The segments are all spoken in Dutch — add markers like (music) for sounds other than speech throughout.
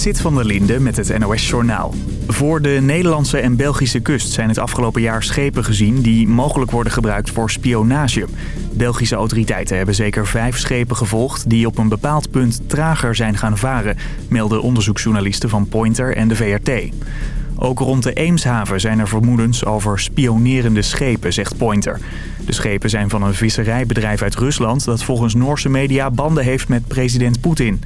Sit van der Linde met het NOS-journaal. Voor de Nederlandse en Belgische kust zijn het afgelopen jaar schepen gezien... die mogelijk worden gebruikt voor spionage. Belgische autoriteiten hebben zeker vijf schepen gevolgd... die op een bepaald punt trager zijn gaan varen... melden onderzoeksjournalisten van Pointer en de VRT. Ook rond de Eemshaven zijn er vermoedens over spionerende schepen, zegt Pointer. De schepen zijn van een visserijbedrijf uit Rusland... dat volgens Noorse media banden heeft met president Poetin.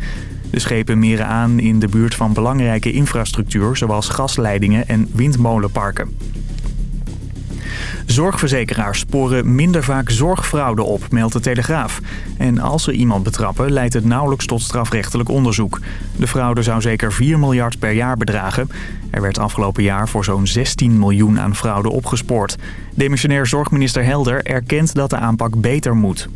De schepen meren aan in de buurt van belangrijke infrastructuur... zoals gasleidingen en windmolenparken. Zorgverzekeraars sporen minder vaak zorgfraude op, meldt de Telegraaf. En als ze iemand betrappen, leidt het nauwelijks tot strafrechtelijk onderzoek. De fraude zou zeker 4 miljard per jaar bedragen. Er werd afgelopen jaar voor zo'n 16 miljoen aan fraude opgespoord. Demissionair zorgminister Helder erkent dat de aanpak beter moet.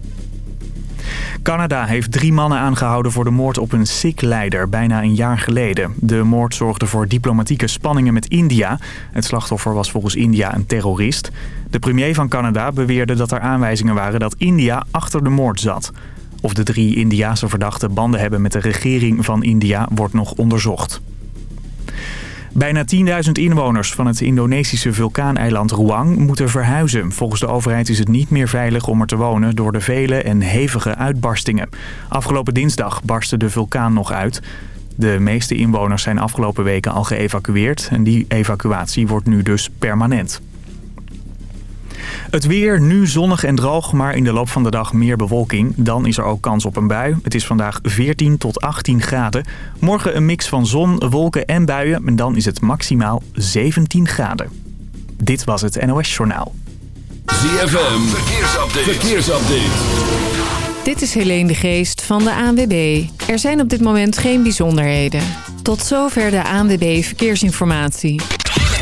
Canada heeft drie mannen aangehouden voor de moord op een Sikh-leider bijna een jaar geleden. De moord zorgde voor diplomatieke spanningen met India. Het slachtoffer was volgens India een terrorist. De premier van Canada beweerde dat er aanwijzingen waren dat India achter de moord zat. Of de drie Indiase verdachten banden hebben met de regering van India wordt nog onderzocht. Bijna 10.000 inwoners van het Indonesische vulkaaneiland Ruang moeten verhuizen. Volgens de overheid is het niet meer veilig om er te wonen door de vele en hevige uitbarstingen. Afgelopen dinsdag barstte de vulkaan nog uit. De meeste inwoners zijn afgelopen weken al geëvacueerd en die evacuatie wordt nu dus permanent. Het weer, nu zonnig en droog, maar in de loop van de dag meer bewolking. Dan is er ook kans op een bui. Het is vandaag 14 tot 18 graden. Morgen een mix van zon, wolken en buien. En dan is het maximaal 17 graden. Dit was het NOS Journaal. ZFM, verkeersupdate. verkeersupdate. Dit is Helene de Geest van de ANWB. Er zijn op dit moment geen bijzonderheden. Tot zover de ANWB Verkeersinformatie.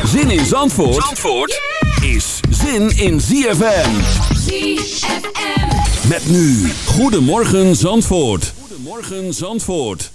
Zin in Zandvoort? Zandvoort? Is zin in ZFM. ZFM. Met nu, Goedemorgen Zandvoort. Goedemorgen Zandvoort.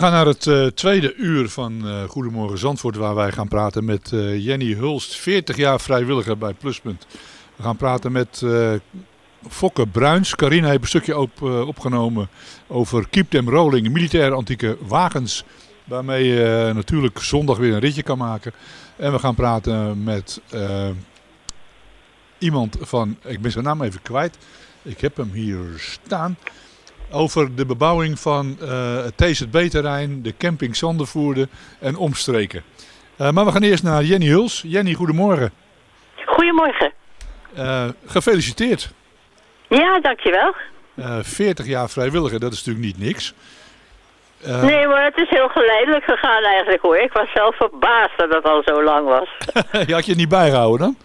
Gaan naar het uh, tweede uur van uh, Goedemorgen Zandvoort, waar wij gaan praten met uh, Jenny Hulst, 40 jaar vrijwilliger bij Pluspunt. We gaan praten met Fokke Bruins. Carina heeft een stukje op, opgenomen over Keep Them Rolling, militaire antieke wagens. Waarmee je natuurlijk zondag weer een ritje kan maken. En we gaan praten met iemand van, ik ben zijn naam even kwijt. Ik heb hem hier staan over de bebouwing van uh, het TZB-terrein, de camping Zandervoerde en omstreken. Uh, maar we gaan eerst naar Jenny Huls. Jenny, goedemorgen. Goedemorgen. Uh, gefeliciteerd. Ja, dankjewel. 40 jaar vrijwilliger, dat is natuurlijk niet niks. nee, maar het is heel geleidelijk gegaan eigenlijk hoor. Ik was zelf verbaasd dat het al zo lang was. (laughs) je had je niet bijgehouden dan?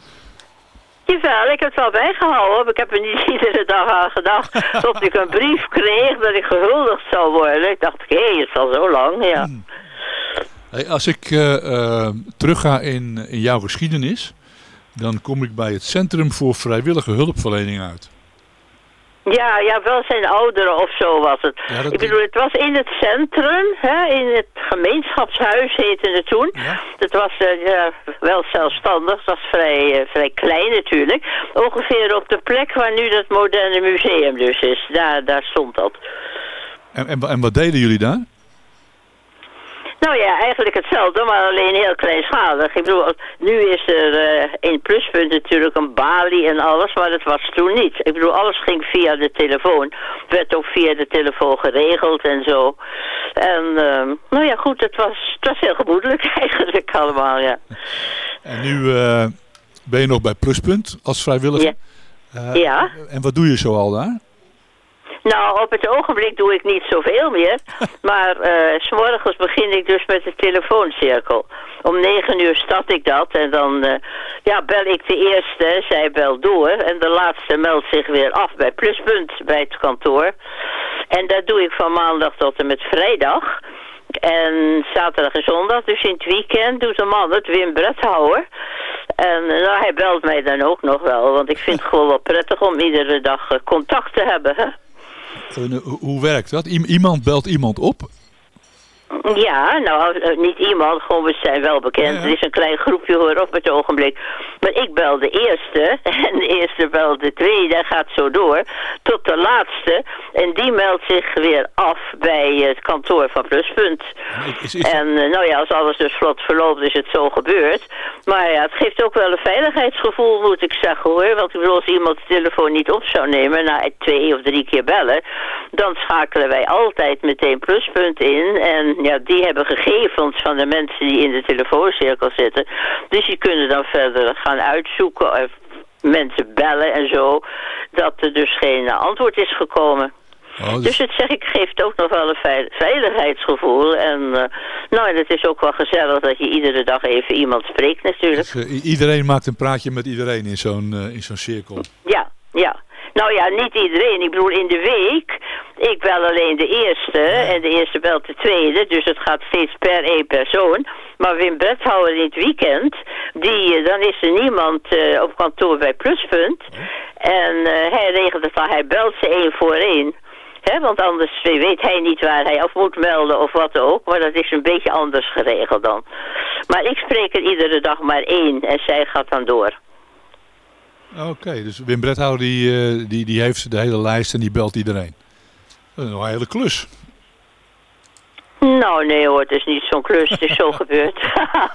Jawel, ik heb het wel bijgehouden. Ik heb er niet (laughs) iedere dag aan gedacht. (laughs) Tot ik een brief kreeg dat ik gehuldigd zou worden. Ik dacht, hé, hey, het is al zo lang, ja. Hmm. Hey, als ik uh, uh, terugga in, in jouw geschiedenis, dan kom ik bij het Centrum voor Vrijwillige Hulpverlening uit. Ja, ja, wel zijn ouderen of zo was het. ik bedoel, het was in het centrum, hè, in het gemeenschapshuis heette het toen. Ja. Dat was uh, ja, wel zelfstandig, dat was vrij, uh, vrij klein natuurlijk. Ongeveer op de plek waar nu dat moderne museum dus is. Daar, daar stond dat. En, en, en wat deden jullie daar? Nou ja, eigenlijk hetzelfde, maar alleen heel kleinschalig. Ik bedoel, nu is er uh, in pluspunt natuurlijk een balie en alles, maar dat was toen niet. Ik bedoel, alles ging via de telefoon. Werd ook via de telefoon geregeld en zo. En uh, nou ja, goed, het was, het was heel gemoedelijk (laughs) eigenlijk allemaal, ja. En nu uh, ben je nog bij Pluspunt als vrijwilliger? Ja. ja. En wat doe je zoal daar? Nou, op het ogenblik doe ik niet zoveel meer. (laughs) Maar uh, s morgens begin ik dus met de telefooncirkel. Om negen uur start ik dat en dan uh, ja, bel ik de eerste, zij belt door. En de laatste meldt zich weer af bij Pluspunt, bij het kantoor. En dat doe ik van maandag tot en met vrijdag. En zaterdag en zondag, dus in het weekend, doet de man het, Wim Bretthouwer. En nou, hij belt mij dan ook nog wel, want ik vind het (laughs) gewoon wel prettig om iedere dag contact te hebben. Hè? hoe werkt dat? iemand belt iemand op ja, nou, eh, niet iemand, gewoon we zijn wel bekend. Het is een klein groepje hoor op het ogenblik. Maar ik bel de eerste (laughs) en de eerste belt de tweede en gaat zo door tot de laatste. En die meldt zich weer af bij het kantoor van Pluspunt. En eh, nou ja, als alles dus vlot verloopt is het zo gebeurd. Maar ja, het geeft ook wel een veiligheidsgevoel moet ik zeggen hoor. Want ik bedoel, als iemand de telefoon niet op zou nemen na twee of drie keer bellen, dan schakelen wij altijd meteen Pluspunt in en ja, die hebben gegevens van de mensen die in de telefooncirkel zitten. Dus die kunnen dan verder gaan uitzoeken of mensen bellen en zo. Dat er dus geen antwoord is gekomen. Oh, dus... dus... het zeg ik geeft ook nog wel een veiligheidsgevoel. En uh, nou, het is ook wel gezellig dat je iedere dag even iemand spreekt natuurlijk. Dus, uh, iedereen maakt een praatje met iedereen in zo'n uh, in zo'n cirkel. Ja. Nou ja, niet iedereen. Ik bedoel, in de week, ik bel alleen de eerste en de eerste belt de tweede. Dus het gaat steeds per één persoon. Maar Wim Bethouwer in het weekend, die, eh, dan is er niemand uh, op kantoor bij Pluspunt. En uh, hij regelt het al, hij belt ze één voor één. He, want anders weet hij niet waar hij af moet melden of wat ook. Maar dat is een beetje anders geregeld dan. Maar ik spreek er iedere dag maar één en zij gaat dan door. Oké, dus Wim Bredhouwer die, uh, die, die heeft de hele lijst en die belt iedereen. Dat is nog een hele klus. Nou, nee hoor, het is niet zo'n klus, het is zo (laughs) gebeurd.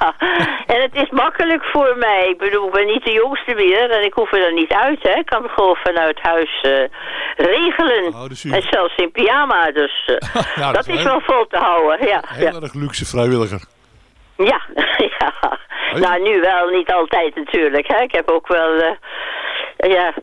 (laughs) en het is makkelijk voor mij. Ik bedoel, ik ben niet de jongste meer en ik hoef er dan niet uit, hè. Ik kan het gewoon vanuit huis uh, regelen. Oh, dus En zelfs in pyjama, dus uh, nou, dat, dat, is wel vol te houden, ja. Heel ja. erg luxe vrijwilliger. Ja, (laughs) ja. Nou, nu wel, niet altijd natuurlijk. Hè. Ik heb ook wel, uh, ja,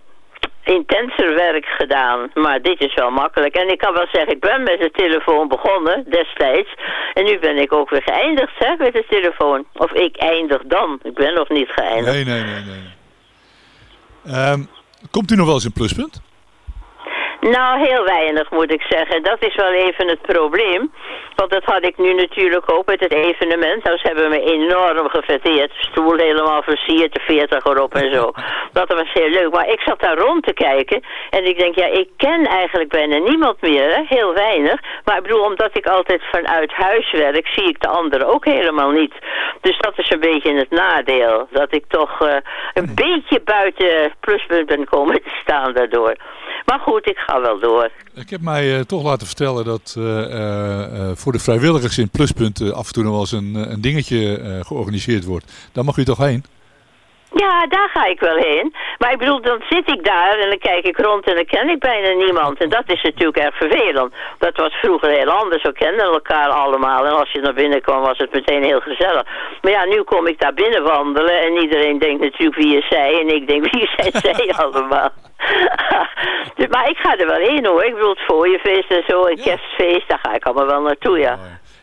intenser werk gedaan. Maar dit is wel makkelijk. En ik kan wel zeggen, ik ben met de telefoon begonnen destijds. En nu ben ik ook weer geëindigd hè, met de telefoon. Of ik eindig dan. Ik ben nog niet geëindigd. Nee, nee, nee. nee. Um, komt u nog wel eens in pluspunt? Nou, heel weinig moet ik zeggen. Dat is wel even het probleem. Want dat had ik nu natuurlijk ook met het evenement. Nou, ze hebben me enorm gefeteerd. Stoel helemaal versierd, de 40 erop en zo. (laughs) Dat was heel leuk. Maar ik zat daar rond te kijken. En ik denk, ja, ik ken eigenlijk bijna niemand meer. Hè? Heel weinig. Maar ik bedoel, omdat ik altijd vanuit huis werk, zie ik de anderen ook helemaal niet. Dus dat is een beetje het nadeel. Dat ik toch uh, een beetje buiten pluspunt ben komen te staan daardoor. Maar goed, ik ga Ik heb mij uh, toch laten vertellen dat uh, uh, voor de vrijwilligers in Pluspunt af en toe nog wel eens een, een dingetje georganiseerd wordt. Daar mag u toch heen? Ja, daar ga ik wel heen. Maar ik bedoel, dan zit ik daar en dan kijk ik rond en dan ken ik bijna niemand. En dat is natuurlijk erg vervelend. Dat was vroeger heel anders. We kenden elkaar allemaal. En als je naar binnen kwam was het meteen heel gezellig. Maar ja, nu kom ik daar binnen wandelen en iedereen denkt natuurlijk wie is zij. En ik denk (laughs) wie zijn zij (laughs) allemaal. (laughs) Dus, maar ik ga er wel heen hoor. Ik bedoel het fooienfeest en zo, een kerstfeest, daar ga ik allemaal wel naartoe, ja.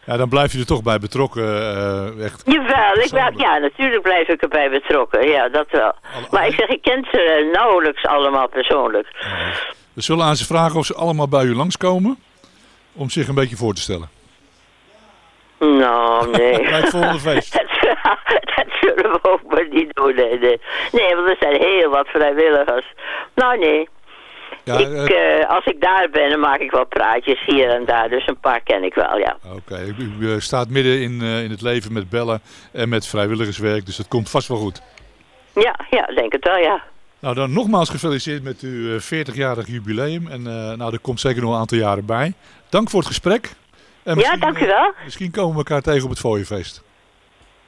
Ja, dan blijf je er toch bij betrokken. Uh, echt Jawel, ik ja, natuurlijk blijf ik erbij betrokken. Ja, dat wel. maar ik zeg, ik ken ze nauwelijks allemaal persoonlijk. we zullen aan ze vragen of ze allemaal bij u langskomen. Om zich een beetje voor te stellen. Nou, nee. (laughs) bij het volgende feest. (laughs) dat, zullen we ook maar niet doen. Nee, nee. nee, want er zijn heel wat vrijwilligers. Nou, nee. Ja, ik, uh, als ik daar ben, dan maak ik wel praatjes hier en daar. Dus een paar ken ik wel, ja. Oké, okay. u staat midden in, uh, in het leven met bellen en met vrijwilligerswerk. Dus dat komt vast wel goed. Ja, ja, denk het wel, ja. Nou, dan nogmaals gefeliciteerd met uw 40-jarig jubileum. En uh, nou, er komt zeker nog een aantal jaren bij. Dank voor het gesprek. En ja, dank u wel. misschien komen we elkaar tegen op het fooienfeest.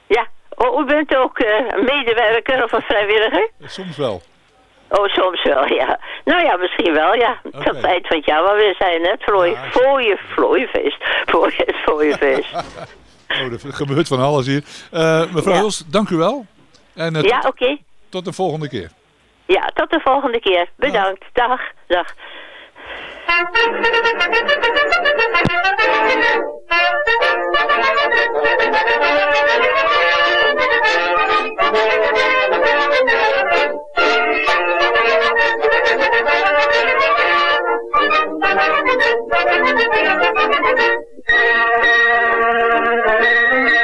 Ja, oh, u bent ook een medewerker of een vrijwilliger? Soms wel. Oh, soms wel, ja. Nou ja, misschien wel, ja. Okay. Tot eind van het jaar, maar we zijn net voor, ja, voor je vlooienfeest. Voor je, (laughs) (laughs) oh, er gebeurt van alles hier. Eh, mevrouw ja. Dank u wel. En, eh, ja, oké. Tot de volgende keer. Ja, tot de volgende keer. Bedankt. Dag. Dag. (laughs) Thank you.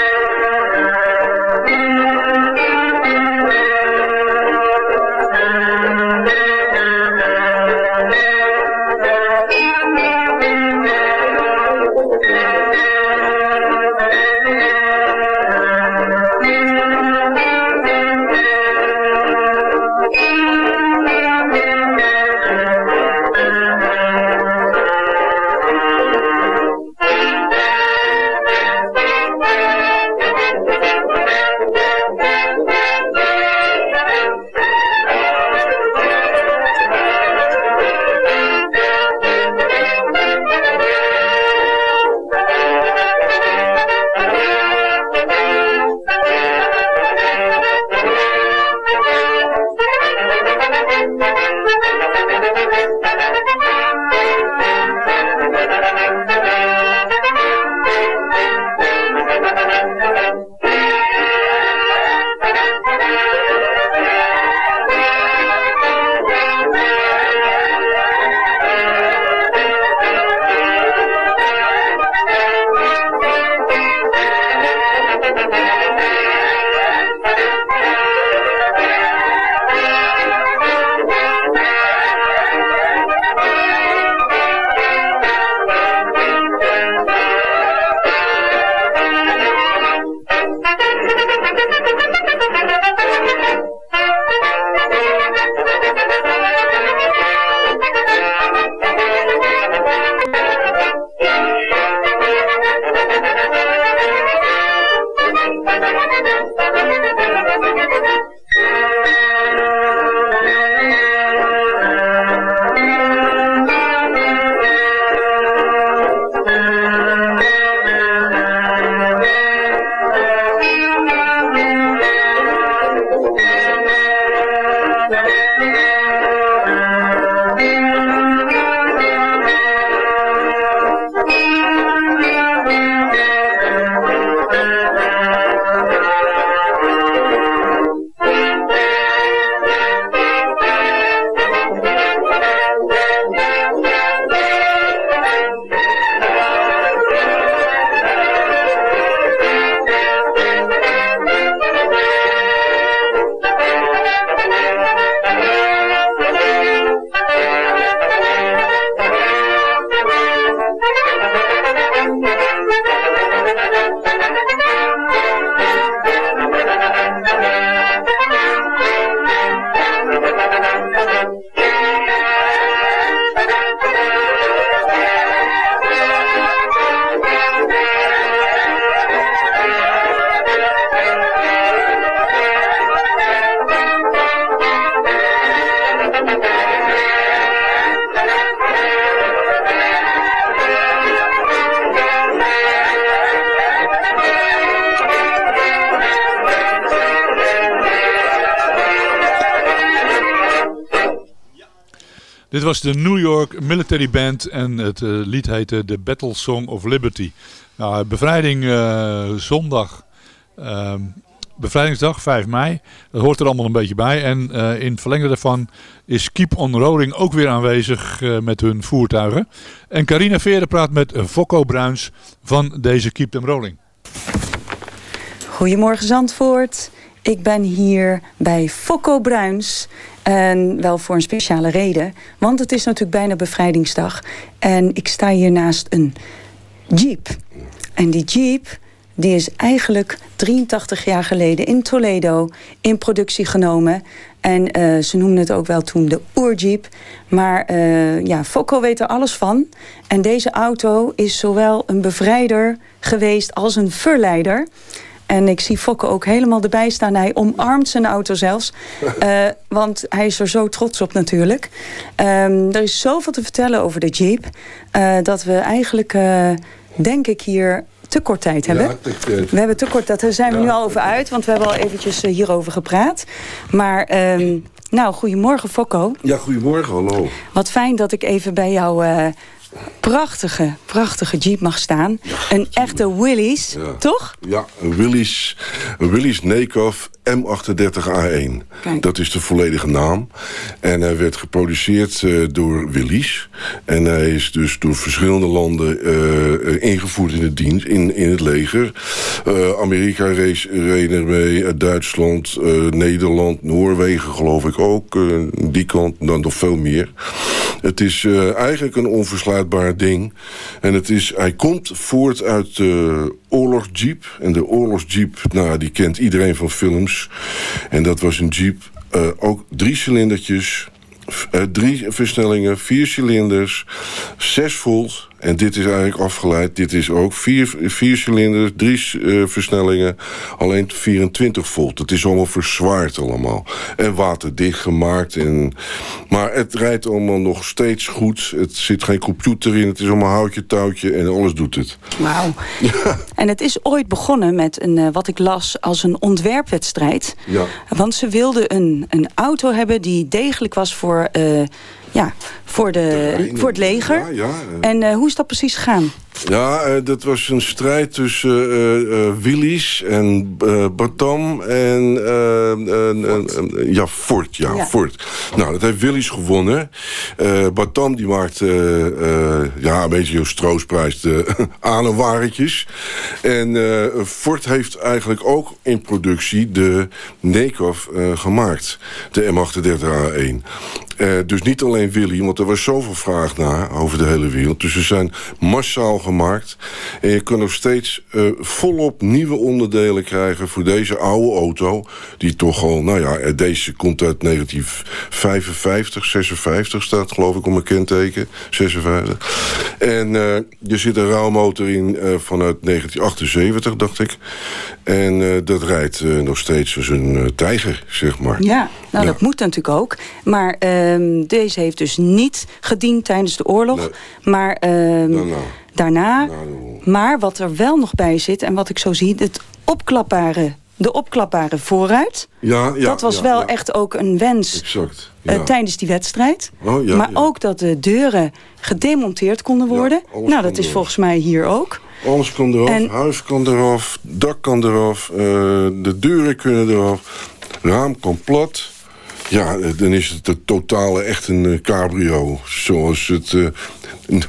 Dit was de New York Military Band en het lied heette The Battle Song of Liberty. Nou, bevrijding zondag ehm, bevrijdingsdag, 5 mei. Dat hoort er allemaal een beetje bij. En uh, in verlengde daarvan is Keep on Rolling ook weer aanwezig uh, met hun voertuigen. En Carina Veerde praat met Fokko Bruins van deze Keep them Rolling. Goedemorgen Zandvoort. Ik ben hier bij Fokko Bruins. En wel voor een speciale reden. Want het is natuurlijk bijna bevrijdingsdag. En ik sta hier naast een jeep. En die jeep die is eigenlijk 83 jaar geleden in Toledo in productie genomen. En uh, ze noemden het ook wel toen de oerjeep. Maar uh, ja, Fokko weet er alles van. En deze auto is zowel een bevrijder geweest als een verleider. En ik zie Fokke ook helemaal erbij staan. Hij omarmt zijn auto zelfs. Uh, (laughs) want hij is er zo trots op natuurlijk. Um, er is zoveel te vertellen over de Jeep. Uh, dat we eigenlijk, uh, denk ik, hier te kort tijd hebben. Ja, we hebben te kort, daar zijn we nu al over uit. Want we hebben al eventjes hierover gepraat. Maar... Um, nou, goedemorgen Fokko. Ja, goedemorgen, hallo. Wat fijn dat ik even bij jou prachtige, prachtige Jeep mag staan. een echte Willys, toch? Ja, een Willys, een Willys Nekov M38A1. Dat is de volledige naam. En hij werd geproduceerd uh, door Willys. En hij is dus door verschillende landen uh, ingevoerd in het dienst, in, in het leger. Uh, Amerika reed, reed ermee, Duitsland, Nederland, Noorwegen geloof ik ook. die kant, dan nog veel meer. Het is eigenlijk een ding. En het is, hij komt voort uit de oorlogsjeep. En de oorlogsjeep, nou, die kent iedereen van films. En dat was een Jeep, uh, ook drie cilindertjes, uh, drie versnellingen, vier cilinders, 6 volt en dit is eigenlijk afgeleid. Dit is ook vier, vier cilinders, drie uh, versnellingen. Alleen 24 volt. Het is allemaal verzwaard allemaal. En waterdicht gemaakt. En, maar het rijdt allemaal nog steeds goed. Het zit geen computer in. Het is allemaal houtje, touwtje en alles doet het. Wauw. (laughs) En het is ooit begonnen met een, uh, wat ik las als een ontwerpwedstrijd. Ja. Want ze wilden een, een auto hebben die degelijk was voor... Uh, ja, voor, de, voor het leger. Ja, ja. En uh, hoe is dat precies gegaan? Ja, uh, dat was een strijd tussen uh, Willys en Batam en ja, Fort. Ja, ja, Fort. Nou, dat heeft Willys gewonnen. Batam die maakt ja, een beetje een Stroosprijs de (laughs) anenwarretjes. En Fort heeft eigenlijk ook in productie de Nekov gemaakt. De M38A1. dus niet alleen Willy, want er was zoveel vraag naar over de hele wereld. Dus ze zijn massaal gemaakt. En je kan nog steeds uh, volop nieuwe onderdelen krijgen voor deze oude auto. Die toch al, nou ja, deze komt uit 1955, 56 staat geloof ik om een kenteken. 56. En uh, er zit een rouwmotor in uh, vanuit 1978, dacht ik. En dat rijdt nog steeds als een tijger, zeg maar. Ja, nou ja. dat moet natuurlijk ook. Maar ehm, deze heeft dus niet gediend tijdens de oorlog. Nee. Maar um, Nou, nou. Daarna. Maar wat er wel nog bij zit en wat ik zo zie, het opklapbare, de opklapbare vooruit. Ja, ja, dat was ja, wel echt ook een wens Exact. eh, tijdens die wedstrijd. Oh, ja, maar ook dat de deuren gedemonteerd konden worden. nou, dat is volgens mij hier ook. Alles kan eraf, En- huis kan eraf, dak kan eraf, eh, de deuren kunnen eraf, raam kan plat. Ja, dan is het de totale echt een eh, cabrio. Zoals, het, eh,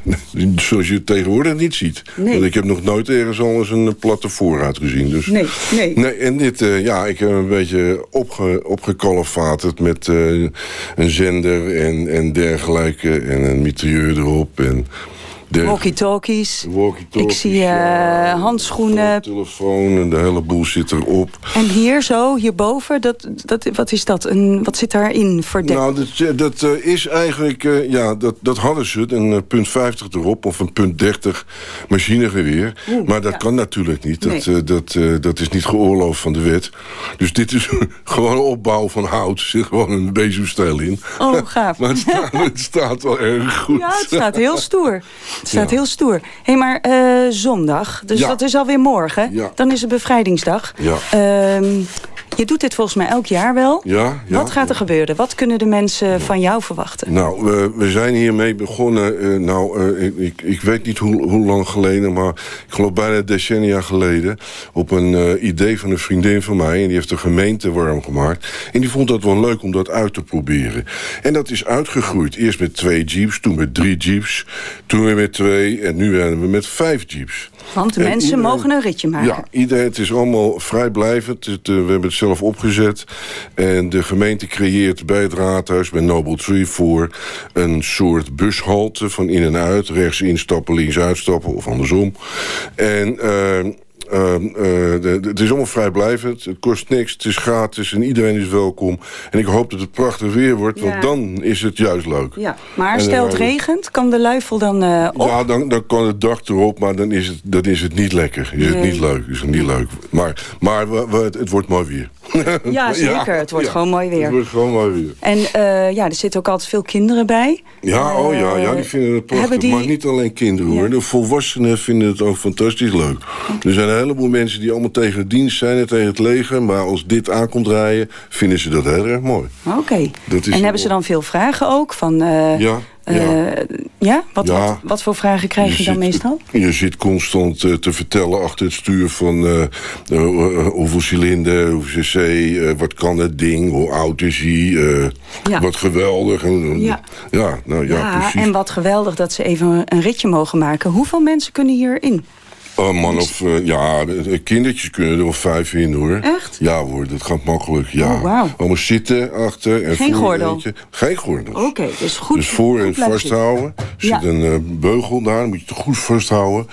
(laughs) zoals je het tegenwoordig niet ziet. Nee. Want ik heb nog nooit ergens anders een eh, platte voorraad gezien. Dus. Nee, nee. Nee, en dit, ja, ik heb een beetje opge, met een zender en, en dergelijke. En een mitrailleur erop. En. Walkie-talkies. Ik zie eh, ja, handschoenen. Telefoon en de hele boel zit erop. En hier zo, hierboven, dat, dat, wat is dat? Een, wat zit daarin verdekt? Nou, dat, dat eh, is eigenlijk... eh, ja, dat, dat hadden ze, een eh, punt 50 erop... of een punt 30 machinegeweer. Oeh, maar dat ja. kan natuurlijk niet. Dat, Nee. eh, dat, eh, dat is niet geoorloofd van de wet. Dus dit is (laughs) gewoon opbouw van hout. Er zit gewoon een bezemstijl in. Oh, gaaf. (laughs) Maar het staat, het staat wel erg goed. Ja, het staat heel stoer. (laughs) Het staat Ja. heel stoer. Hé, hey, maar eh, zondag, dus Ja. dat is alweer morgen. Ja. Dan is het bevrijdingsdag. Ja. Ehm, Je doet dit volgens mij elk jaar wel. Ja, ja. Wat gaat er gebeuren? Wat kunnen de mensen van jou verwachten? Nou, we, we zijn hiermee begonnen. eh, nou, eh, ik, ik, ik weet niet hoe, hoe lang geleden, maar ik geloof bijna decennia geleden. Op een eh, idee van een vriendin van mij. En die heeft de gemeente warm gemaakt. En die vond dat wel leuk om dat uit te proberen. En dat is uitgegroeid. Eerst met twee jeeps, toen met drie jeeps. Toen weer met twee en nu zijn we met vijf jeeps. Want de En mensen iedereen- mogen een ritje maken. Ja, iedereen, het is allemaal vrijblijvend. Het, we hebben het zelf opgezet. En de gemeente creëert bij het raadhuis, bij Noble Tree... voor een soort bushalte van in en uit. Rechts instappen, links uitstappen of andersom. En... eh, eh, eh, het is allemaal vrijblijvend. Het kost niks. Het is gratis en iedereen is welkom. En ik hoop dat het prachtig weer wordt, Ja. want dan is het juist leuk. Ja, maar En stel dan het regent, kan de luifel dan eh, op? Ja, dan, dan kan het dak erop, maar dan is het, dan is het niet lekker. Is het niet leuk. Is het niet leuk. Maar, maar we, we- het, het wordt mooi weer. Ja, (laughs) zeker. Het wordt gewoon mooi weer. Het wordt gewoon mooi weer. En eh, ja, er zitten ook altijd veel kinderen bij. Ja, oh ja, ja, Eh, die vinden het prachtig. die- Maar niet alleen kinderen hoor. De volwassenen vinden het ook fantastisch leuk. Er zijn een heleboel mensen die allemaal tegen de dienst zijn en tegen het leger. Maar als dit aankomt rijden, vinden ze dat heel erg mooi. Oké. Dat is En hebben ze dan veel vragen ook? Van, eh, Ja, eh, ja. ja? Wat, Ja. Wat, wat voor vragen krijg je, dan zit, meestal? Je zit constant eh, te vertellen achter het stuur van hoeveel cilinder, hoeveel cc, wat kan het ding, hoe oud is hij, Ja. wat geweldig. Ja. ja, nou ja, precies. en wat geweldig dat ze even een ritje mogen maken. Hoeveel mensen kunnen hierin? Een man of, eh, ja, de- de kindertjes kunnen er wel vijf in hoor. Echt? Ja hoor, dat gaat makkelijk, ja. Oh, wauw. Allemaal zitten achter. En Geen voor gordel? eentje. Geen gordel. Oké, dus goed. dus voor en goed vasthouden. Er Ja. zit een eh, beugel daar, moet je het goed vasthouden.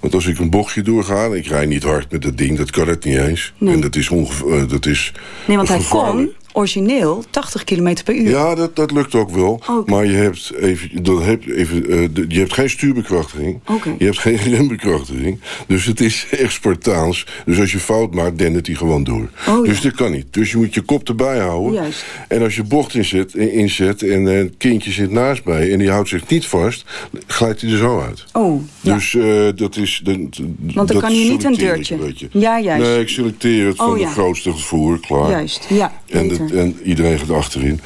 Want als ik een bochtje doorga, ik rijd niet hard met dat ding, dat kan het niet eens. Nee. En dat is ongeveer, dat is Nee, want hij kon origineel 80 km per uur. Ja, dat, dat lukt ook wel. Maar je hebt, even, dat heb, even, eh, de- je hebt geen stuurbekrachtiging. Je hebt geen (laughs) rembekrachtiging. Dus het is (laughs) echt Spartaans. Dus als je fout maakt, dendert hij gewoon door. Oh, dus ja. dat kan niet. Dus je moet je kop erbij houden. Juist. En als je bocht inzet, in- inzet en eh, een kindje zit naast mij... en die houdt zich niet vast, glijdt hij er zo uit. Oh, ja. Dus eh, dat is... Dat, Want dan kan je niet een deurtje. Ja, juist. Nee, ik selecteer het Oh, van ja. de grootste gevoer, klaar. Juist, ja. En, en iedereen gaat achterin.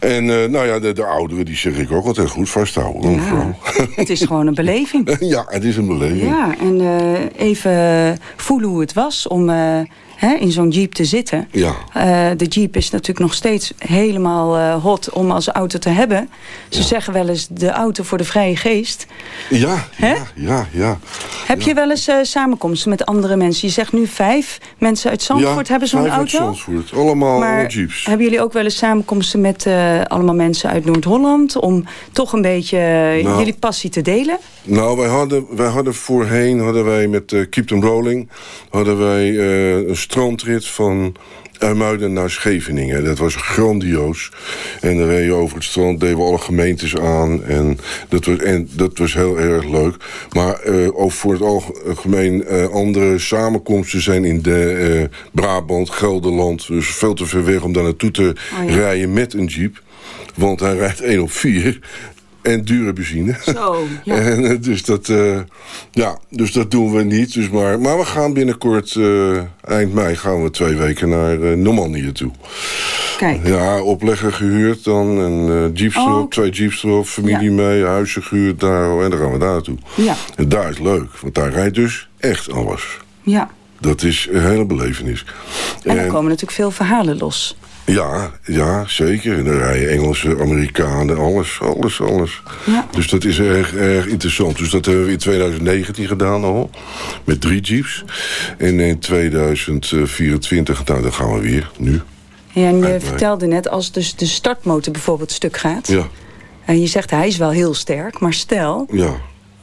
En eh, nou ja, de, de ouderen, die zeg ik ook altijd goed vasthouden. Ja, het is gewoon een (laughs) beleving. ja, het is een beleving. Ja, en eh, even voelen hoe het was om eh, hè, in zo'n jeep te zitten. Ja. Eh, de jeep is natuurlijk nog steeds helemaal eh, hot om als auto te hebben. Ze zeggen wel eens de auto voor de vrije geest. Ja, Hè? ja, ja, ja. Heb je wel eens eh, samenkomsten met andere mensen? Je zegt nu vijf mensen uit Zandvoort hebben zo'n vijf uit auto. Zandvoort. Allemaal Maar jeeps. hebben jullie ook wel eens samenkomsten met allemaal mensen uit Noord-Holland... om toch een beetje Nou. jullie passie te delen? Nou, wij hadden, wij hadden voorheen, hadden wij met Keep Them Rolling... hadden wij een strandrit van Ermuiden naar Scheveningen. Dat was grandioos. En dan reed je over het strand, deden we alle gemeentes aan. En dat was, en dat was heel erg leuk. Maar eh, ook voor het algemeen eh, andere samenkomsten zijn in de eh, Brabant, Gelderland. Dus veel te ver weg om daar naartoe te Oh ja. rijden met een jeep. Want hij rijdt 1 op 4 en dure benzine. Zo, ja. (laughs) En, eh, dus, dat, eh, ja, dus dat doen we niet. Dus maar, maar we gaan binnenkort, eh, eind mei, gaan we twee weken naar eh Normandië toe. Kijk. Ja, oplegger gehuurd dan. En jeeps Oh, erop, twee jeeps erop, familie Ja. mee, huisje gehuurd daar. En dan gaan we daar naartoe. Ja, En daar is leuk, want daar rijdt dus echt alles. ja. Dat is een hele belevenis. En er komen natuurlijk veel verhalen los. Ja, ja, zeker. En dan rijden Engelsen, Amerikanen, alles, alles, alles. Ja. Dus dat is erg, erg interessant. Dus dat hebben we in 2019 gedaan al, met drie jeeps. En in 2024, nou, dan gaan we weer, nu. Ja, en je vertelde net, als dus de startmotor bijvoorbeeld stuk gaat... Ja, en je zegt hij is wel heel sterk, maar stel, ja.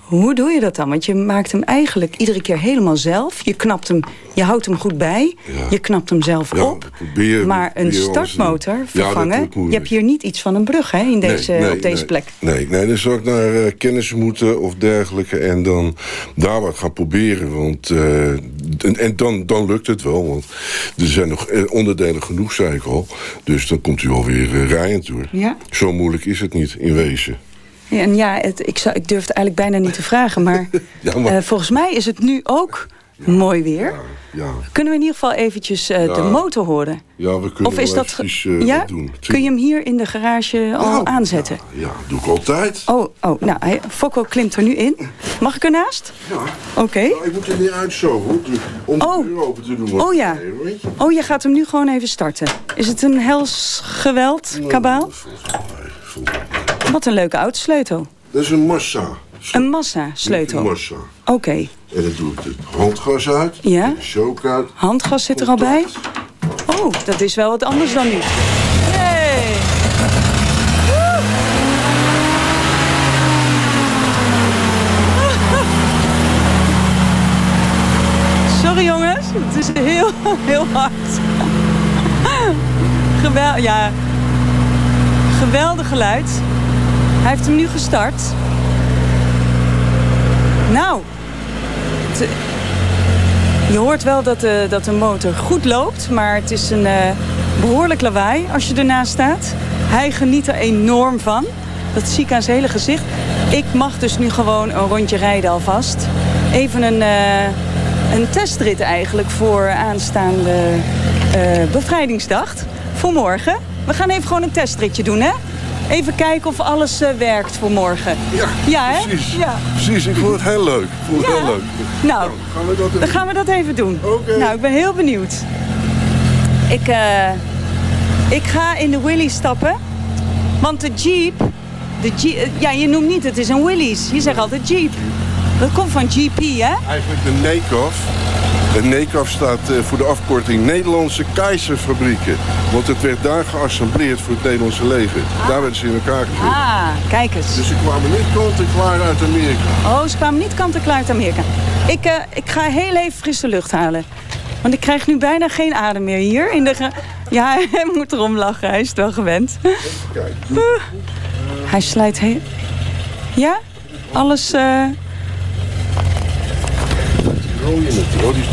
Hoe doe je dat dan? Want je maakt hem eigenlijk iedere keer helemaal zelf. Je knapt hem, je houdt hem goed bij, Ja. je knapt hem zelf Ja, op. probeer- maar een startmotor vervangen, je hebt hier niet iets van een brug hè, in deze, Nee, nee, op deze nee. plek. Nee, nee, dan zou ik naar eh, kennis moeten of dergelijke. En dan daar wat gaan proberen. Want, eh, en en dan, dan lukt het wel. Want er zijn nog eh, onderdelen genoeg, zei ik al. Dus dan komt u alweer uh, rijend door. Ja. Zo moeilijk is het niet, in wezen. En ja, het, ik, zou, ik durf het eigenlijk bijna niet te vragen, maar, (laughs) Ja, maar- eh, volgens mij is het nu ook Mooi weer. Ja. Kunnen we in ieder geval eventjes uh, de motor horen? Ja, we kunnen of is dat eventjes, uh, ja? doen. Kun je hem hier in de garage al Nou, aanzetten? Ja, doe ik altijd. Oh, oh, nou, hij, Fokko klimt er nu in. Mag ik ernaast? Ja. Oké. Nou, ik moet er niet uit zo, hoor. Om Oh. de deur open te doen. Oh ja. Oh, je gaat hem nu gewoon even starten. Is het een hels geweld, kabaal valt wel mee, valt wel mee. Wat een leuke autosleutel. Dat is een massa. Een massa sleutel. Een Oké. massa. En dan doe ik het handgas uit. Ja. Uit. Handgas zit er al bij. Oh, dat is wel wat anders dan nu. Hey. (laughs) Sorry jongens, het is heel, heel hard. Gewel ja. Geweldig geluid. Hij heeft hem nu gestart. Nou, je hoort wel dat de, dat de motor goed loopt, maar het is een eh, behoorlijk lawaai als je ernaast staat. Hij geniet er enorm van. Dat zie ik aan zijn hele gezicht. Ik mag dus nu gewoon een rondje rijden alvast. Even een, eh, een testrit eigenlijk voor aanstaande eh, bevrijdingsdag. Voor morgen. We gaan even gewoon een testritje doen, hè? Even kijken of alles eh, werkt voor morgen. Ja, Ja, hè? precies. Ja. Precies, ik vond het heel leuk. Ik vond het Ja. heel leuk. Nou, Gaan we dat dan even gaan we dat even doen. Oké. Nou, ik ben heel benieuwd. Ik, eh, ik ga in de Willys stappen. Want de Jeep, de Jeep... eh, Ja, je noemt niet, het is een Willys. Je zegt altijd Jeep. Dat komt van GP, hè? Eigenlijk de NECAF. De NECAF staat eh, voor de afkorting Nederlandse Keizerfabrieken. Want het werd daar geassembleerd voor het Nederlandse leger. Daar werden ze in elkaar gezet. Ah, kijk eens. Dus ze kwamen niet kant en klaar uit Amerika. Oh, ze kwamen niet kant-en-klaar uit Amerika. Ik, eh, ik ga heel even frisse lucht halen. Want ik krijg nu bijna geen adem meer hier. In de ja, (laughs) hij moet erom lachen. Hij is het wel gewend. Kijk, Hij slijt heel... Ja? Alles... eh, rode in het rode is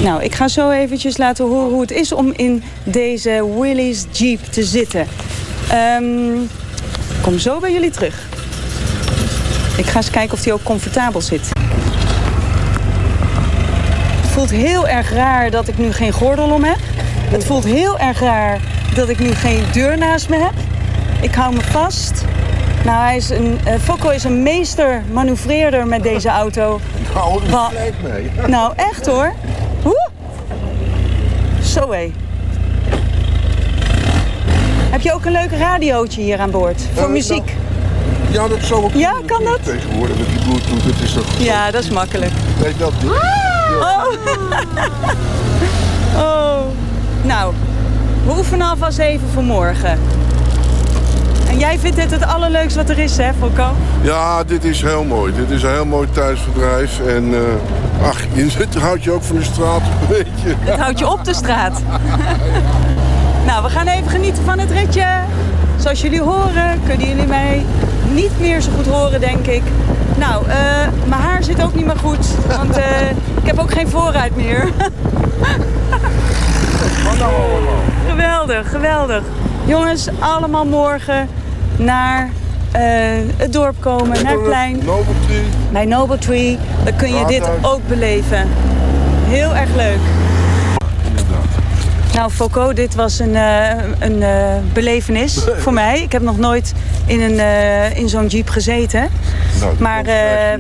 Nou, ik ga zo eventjes laten horen hoe het is om in deze Willys Jeep te zitten. Ik kom zo bij jullie terug. Ik ga eens kijken of hij ook comfortabel zit. Het voelt heel erg raar dat ik nu geen gordel om heb. Het voelt heel erg raar dat ik nu geen deur naast me heb. Ik hou me vast. Nou, hij is een, eh, Fokko is een meester manoeuvreerder met deze auto. (laughs) Nou, dat gelijk mee. (laughs) Nou, echt hoor. Woe! Zo hé. Heb je ook een leuk radiootje hier aan boord? Voor Eh, muziek? Ja, dat zou ook Ja, kunnen kan dat? Tegenwoordig met die bluetooth, dat is toch... Ja, dat is makkelijk. Nee, dat niet. Oh. (laughs) oh. Nou, we oefenen alvast even voor morgen. En jij vindt dit het allerleukste wat er is, hè, Fokko? Ja, dit is heel mooi. Dit is een heel mooi thuisbedrijf. En eh, ach, je, (laughs) het houdt je ook van de straat (laughs) een beetje. Het houdt je op de straat. (laughs) nou, we gaan even genieten van het ritje. Zoals jullie horen, kunnen jullie mij niet meer zo goed horen, denk ik. Nou, eh, mijn haar zit ook niet meer goed, want eh, ik heb ook geen vooruit meer. geweldig, geweldig. Jongens, allemaal morgen naar eh, het dorp komen, naar het plein Novelty. bij Noble Tree. Dan kun je dit ook beleven. Heel erg leuk. Nou, Foucault, dit was een, eh, een eh, belevenis voor mij. Ik heb nog nooit in, een, in zo'n jeep gezeten. Nou, Maar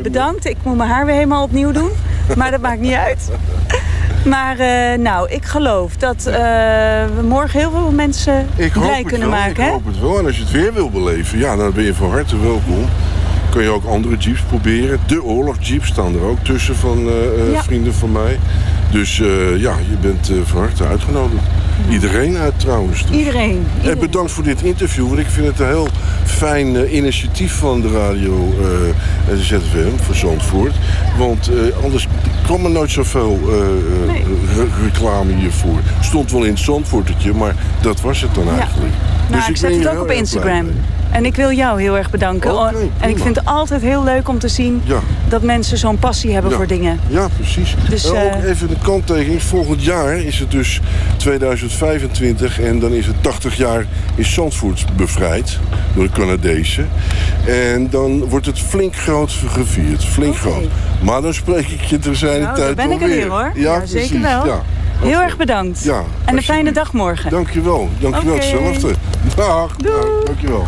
bedankt. Ik moet mijn haar weer helemaal opnieuw doen. Maar dat maakt niet uit. Maar eh, nou, ik geloof dat eh, we morgen heel veel mensen Ik blij kunnen wel, maken. Ik hè? hoop het wel. En als je het weer wil beleven, ja, dan ben je van harte welkom. Kun je ook andere jeeps proberen. De oorlogsjeeps staan er ook tussen van eh, Ja. vrienden van mij. Dus ja, je bent van harte uitgenodigd. Iedereen uit trouwens. Dus. Iedereen. En bedankt voor dit interview, want ik vind het een heel fijn eh, initiatief van de radio eh, en de ZFM voor Zandvoort. Want eh, anders kwam er nooit zoveel eh, eh, Nee. re- reclame hiervoor. Stond wel in het Zandvoortertje, maar dat was het dan Ja. eigenlijk. Nou, Dus ik zet het ook op Instagram. En ik wil jou heel erg bedanken. Oké, en ik vind het altijd heel leuk om te zien Ja. dat mensen zo'n passie hebben Ja. voor dingen. Ja, precies. Dus, en ook eh, even de kanttekening. Volgend jaar is het dus 2025 en dan is het 80 jaar in Zandvoort bevrijd door de Canadezen. En dan wordt het flink groot gevierd. Flink groot. Maar dan spreek ik je ter zijde Nou, tijd ben ik wel er weer. weer hoor. Ja, zeker precies. wel. Ja. Heel erg bedankt. Ja, en een fijne dag morgen. Dankjewel. Dankjewel. Oké. Hetzelfde. Dag. Doei. Dag. Dankjewel.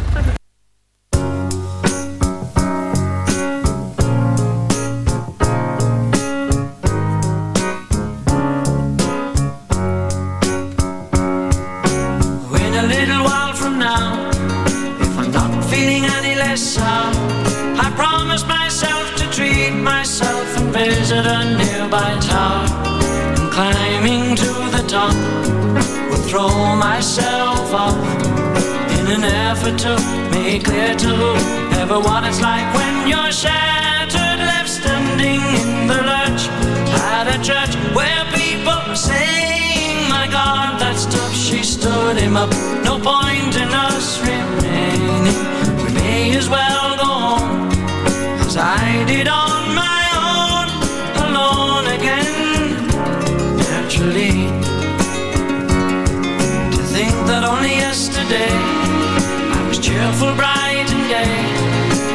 Whoever what it's like when you're shattered, left standing in the lurch at a church where people are saying, My God, that stuff she stood him up. No point in us remaining. We may as well go home as I did on my own, alone again. Naturally, to think that only yesterday I was cheerful, bright, and gay,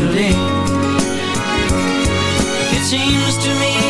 Naturally, it seems to me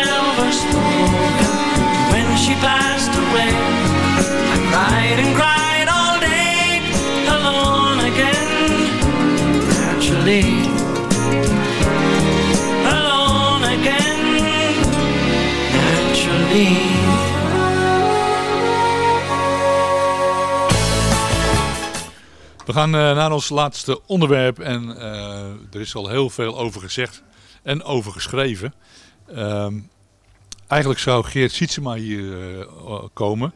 she passed away, I cried and cried all day, alone again. Naturally, alone again. Naturally. We gaan eh, naar ons laatste onderwerp en eh, er is al heel veel over gezegd en over geschreven. Ehm, eigenlijk zou Geert Sietsema hier eh, komen.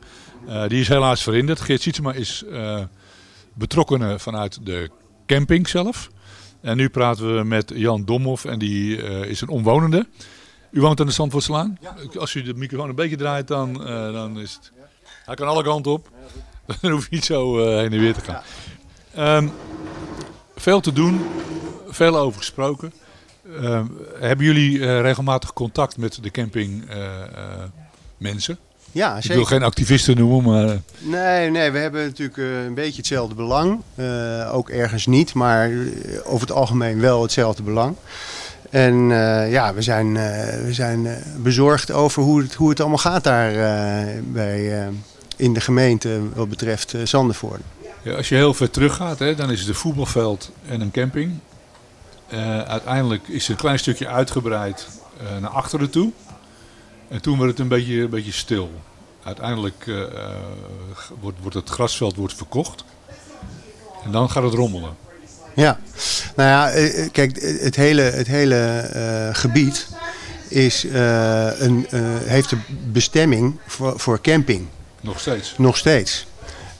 Eh, die is helaas verhinderd. Geert Sietsema is eh betrokkenen vanuit de camping zelf. En nu praten we met Jan Domhoff en die is een omwonende. U woont aan de Zandvoortslaan? Als u de microfoon een beetje draait, dan, dan is het... Hij kan alle kanten op. (laughs) Dan hoef je niet zo heen en weer te gaan. Ehm, veel te doen, veel over gesproken. Ehm, hebben jullie eh, regelmatig contact met de camping eh, eh, mensen? Ja, Ik zeker. wil geen activisten noemen, maar Nee, nee, we hebben natuurlijk een beetje hetzelfde belang. Ook ergens niet, maar over het algemeen wel hetzelfde belang. En ja, we zijn, we zijn bezorgd over hoe het, hoe het allemaal gaat daar bij, in de gemeente wat betreft Zandervoort. Ja, als je heel ver teruggaat, hè, dan is het een voetbalveld en een camping. Uiteindelijk is het een klein stukje uitgebreid naar achteren toe. En toen werd het een beetje, een beetje stil. Uiteindelijk uh, wordt, wordt het grasveld wordt verkocht. En dan gaat het rommelen. Ja, nou ja, eh, kijk, het hele, het hele gebied is, een, heeft een bestemming voor, voor camping. Nog steeds? Nog steeds.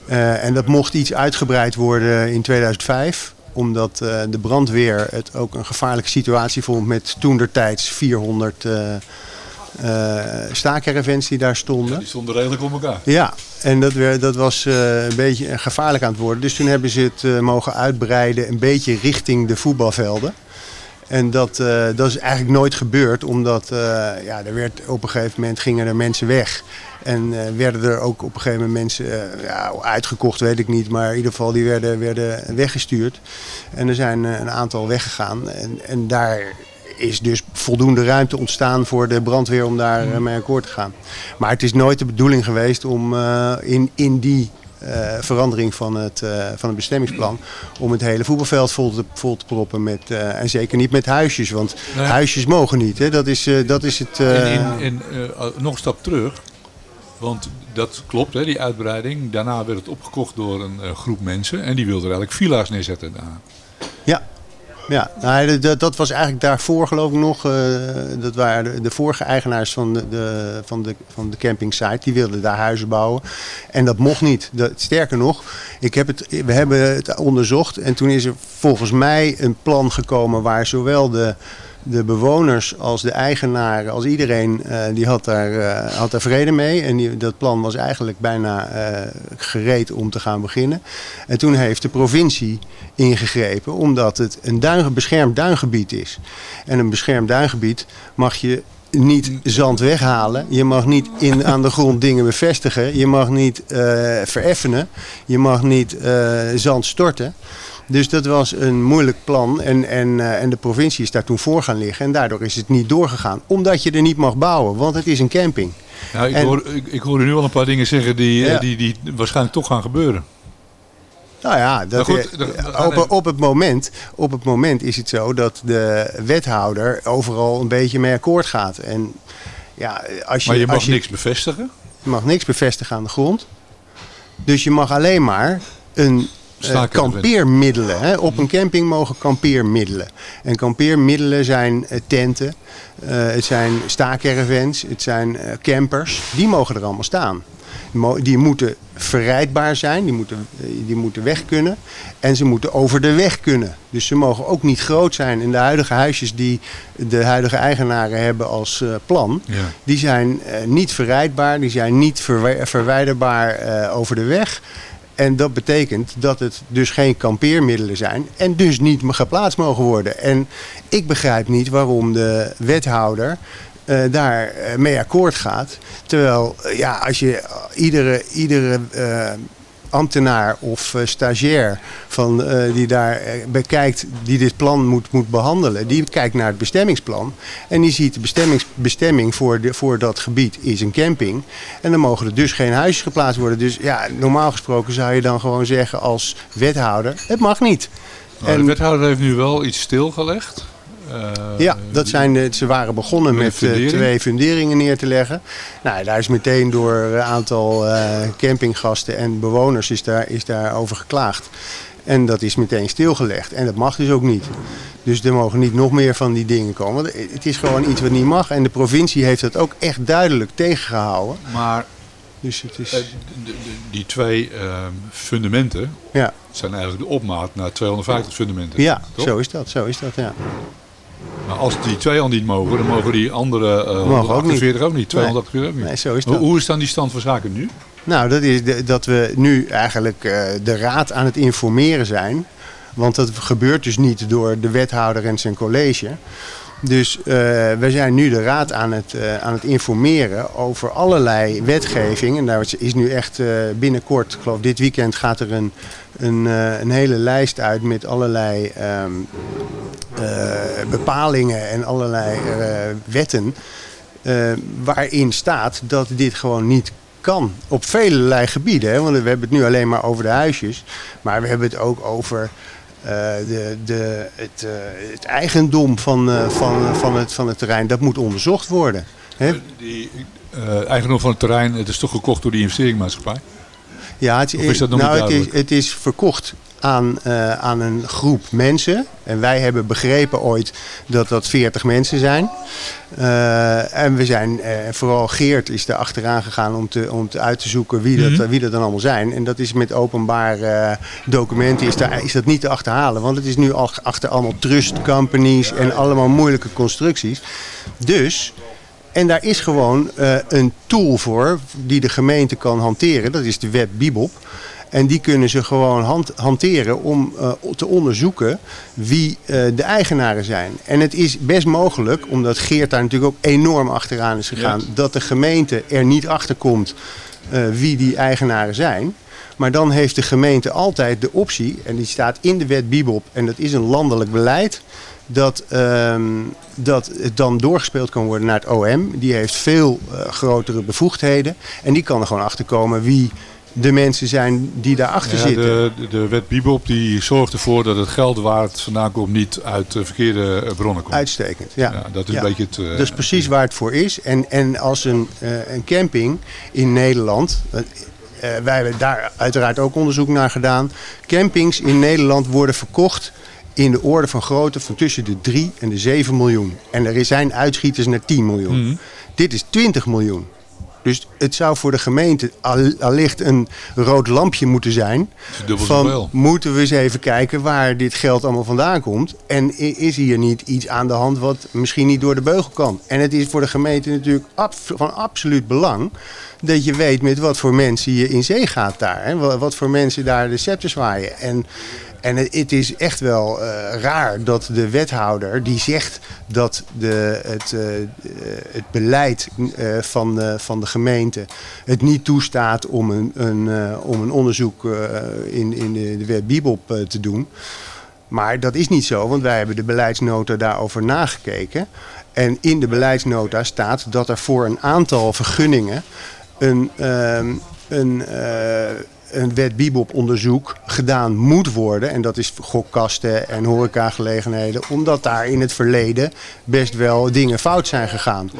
en dat mocht iets uitgebreid worden in 2005 omdat de brandweer het ook een gevaarlijke situatie vond met toendertijds 400 uh, die daar stonden. Ja, die stonden redelijk om elkaar. Ja, en dat, weer, dat was uh, een beetje gevaarlijk aan het worden. Dus toen hebben ze het mogen uitbreiden een beetje richting de voetbalvelden. En dat, uh, dat is eigenlijk nooit gebeurd, omdat ja, er werd op een gegeven moment gingen er mensen weg. En werden er ook op een gegeven moment mensen ja, uitgekocht, weet ik niet. Maar in ieder geval, die werden, werden weggestuurd. En er zijn een aantal weggegaan. En, en daar is dus voldoende ruimte ontstaan voor de brandweer om daar mee akkoord te gaan. Maar het is nooit de bedoeling geweest om in, in die uh, verandering van het, uh, van het bestemmingsplan. Om het hele voetbalveld vol te, vol te proppen. Met, uh, en zeker niet met huisjes. Want nee. huisjes mogen niet. Hè? Dat, is, dat is het. En, en, nog een stap terug. Want dat klopt, hè, die uitbreiding. Daarna werd het opgekocht door een groep mensen. En die wilden eigenlijk villa's neerzetten daar. Ja, ja, nou, dat, dat, was eigenlijk daarvoor geloof ik nog. Uh, dat waren de, vorige eigenaars van de, de, van, de, van de campingsite. Die wilden daar huizen bouwen. En dat mocht niet. Dat, sterker nog, ik heb het, we hebben het onderzocht. En toen is er volgens mij een plan gekomen waar zowel de de bewoners als de eigenaren, als iedereen, uh, die had daar, uh, had daar vrede mee. En die, dat plan was eigenlijk bijna uh, gereed om te gaan beginnen. En toen heeft de provincie ingegrepen, omdat het een duin, beschermd duingebied is. En een beschermd duingebied mag je niet zand weghalen. Je mag niet in, aan de grond dingen bevestigen. Je mag niet vereffenen. Je mag niet zand storten. Dus dat was een moeilijk plan en, en, uh, en de provincie is daar toen voor gaan liggen. En daardoor is het niet doorgegaan. Omdat je er niet mag bouwen, want het is een camping. Nou, ik, hoor, ik, ik hoor nu al een paar dingen zeggen die, ja. die, die, die waarschijnlijk toch gaan gebeuren. Nou ja, dat, goed, op, op, het moment, op het moment is het zo dat de wethouder overal een beetje mee akkoord gaat. En, ja, als je, maar je mag als je, niks bevestigen? Je mag niks bevestigen aan de grond. Dus je mag alleen maar een uh, kampeermiddelen. Hè. Op een camping mogen kampeermiddelen. En kampeermiddelen zijn uh, tenten, uh, het zijn staakervens, het zijn campers. Die mogen er allemaal staan. Die moeten verrijdbaar zijn, die moeten, die moeten weg kunnen. En ze moeten over de weg kunnen. Dus ze mogen ook niet groot zijn. En de huidige huisjes die de huidige eigenaren hebben als plan, ja. die zijn niet verrijdbaar, die zijn niet verwijderbaar over de weg. En dat betekent dat het dus geen kampeermiddelen zijn en dus niet geplaatst mogen worden. En ik begrijp niet waarom de wethouder uh, daar mee akkoord gaat. Terwijl, ja, als je iedere, iedere uh, ambtenaar of uh, stagiair van, uh, die daar uh, bekijkt, die dit plan moet, moet behandelen, die kijkt naar het bestemmingsplan. En die ziet de bestemmings, bestemming voor, de, voor dat gebied is een camping. En dan mogen er dus geen huisjes geplaatst worden. Dus ja, normaal gesproken zou je dan gewoon zeggen als wethouder, het mag niet. Nou, en, de wethouder heeft nu wel iets stilgelegd. Uh, ja, dat zijn ze waren begonnen met, met fundering. twee funderingen neer te leggen. Nou, daar is meteen door een aantal uh, campinggasten en bewoners is daar, is daar over geklaagd. En dat is meteen stilgelegd. En dat mag dus ook niet. Dus er mogen niet nog meer van die dingen komen. Het is gewoon iets wat niet mag. En de provincie heeft dat ook echt duidelijk tegengehouden. Maar dus het is... die twee uh, fundamenten ja. zijn eigenlijk de opmaat naar 250 fundamenten. Ja, toch? zo is dat. Zo is dat, ja. Maar als die twee al niet mogen, dan mogen die andere uh, mogen ook niet. ook niet. 248 nee. ook niet. Nee, zo is dat. Hoe, hoe is dan die stand van zaken nu? Nou, dat is de, dat we nu eigenlijk uh, de raad aan het informeren zijn. Want dat gebeurt dus niet door de wethouder en zijn college. Dus uh, we zijn nu de raad aan het, uh, aan het informeren over allerlei wetgeving. En daar is nu echt uh, binnenkort, ik geloof dit weekend, gaat er een, een, een hele lijst uit met allerlei um, bepalingen en allerlei wetten waarin staat dat dit gewoon niet kan. Op vele gebieden. Hè? Want we hebben het nu alleen maar over de huisjes. Maar we hebben het ook over de, de, het, het, eigendom van, van, van, het, van het terrein. Dat moet onderzocht worden. Hè? Die eigendom van het terrein, het is toch gekocht door die investeringsmaatschappij? Ja, het, is, nou, het, is, het is verkocht aan, uh, aan een groep mensen. En wij hebben begrepen ooit dat dat 40 mensen zijn. Uh, en we zijn, uh, vooral Geert is er achteraan gegaan om, te, om te uit te zoeken wie dat, mm wie dat dan allemaal zijn. En dat is met openbaar documenten is, daar, is dat niet te achterhalen. Want het is nu al achter allemaal trust companies en allemaal moeilijke constructies. Dus en daar is gewoon uh, een tool voor die de gemeente kan hanteren. Dat is de web Bibop. En die kunnen ze gewoon hand, hanteren om uh, te onderzoeken wie uh, de eigenaren zijn. En het is best mogelijk, omdat Geert daar natuurlijk ook enorm achteraan is gegaan... Dat de gemeente er niet achter komt wie die eigenaren zijn... Maar dan heeft de gemeente altijd de optie, en die staat in de wet Bibop, en dat is een landelijk beleid dat, um, dat het dan doorgespeeld kan worden naar het OM. Die heeft veel uh, grotere bevoegdheden. En die kan er gewoon achter komen wie de mensen zijn die daarachter ja, zitten. De, de wet Bibop die zorgt ervoor dat het geld waar het vandaan komt niet uit de verkeerde eh, bronnen komt. Uitstekend, ja. ja dat is ja. een beetje het... Uh, dat is precies waar het voor is. En, en als een, uh, een camping in Nederland... Uh, wij hebben daar uiteraard ook onderzoek naar gedaan. Campings in Nederland worden verkocht in de orde van grootte van tussen de 3 en de 7 miljoen. En er zijn uitschieters naar 10 miljoen. Mm. Dit is 20 miljoen. Dus het zou voor de gemeente allicht een rood lampje moeten zijn. Van, moeten we eens even kijken waar dit geld allemaal vandaan komt. En is hier niet iets aan de hand wat misschien niet door de beugel kan. En het is voor de gemeente natuurlijk van absoluut belang dat je weet met wat voor mensen je in zee gaat daar. Hè? Wat voor mensen daar de scepter zwaaien. En en het, is echt wel uh, raar dat de wethouder die zegt dat de, het, uh, het beleid uh, van, van de gemeente het niet toestaat om een, een, om een onderzoek in, in de, de wet Bibop te doen. Maar dat is niet zo, want wij hebben de beleidsnota daarover nagekeken. En in de beleidsnota staat dat er voor een aantal vergunningen een, ehm, een een wet Bibop onderzoek gedaan moet worden. En dat is gokkasten en horecagelegenheden. Omdat daar in het verleden best wel dingen fout zijn gegaan.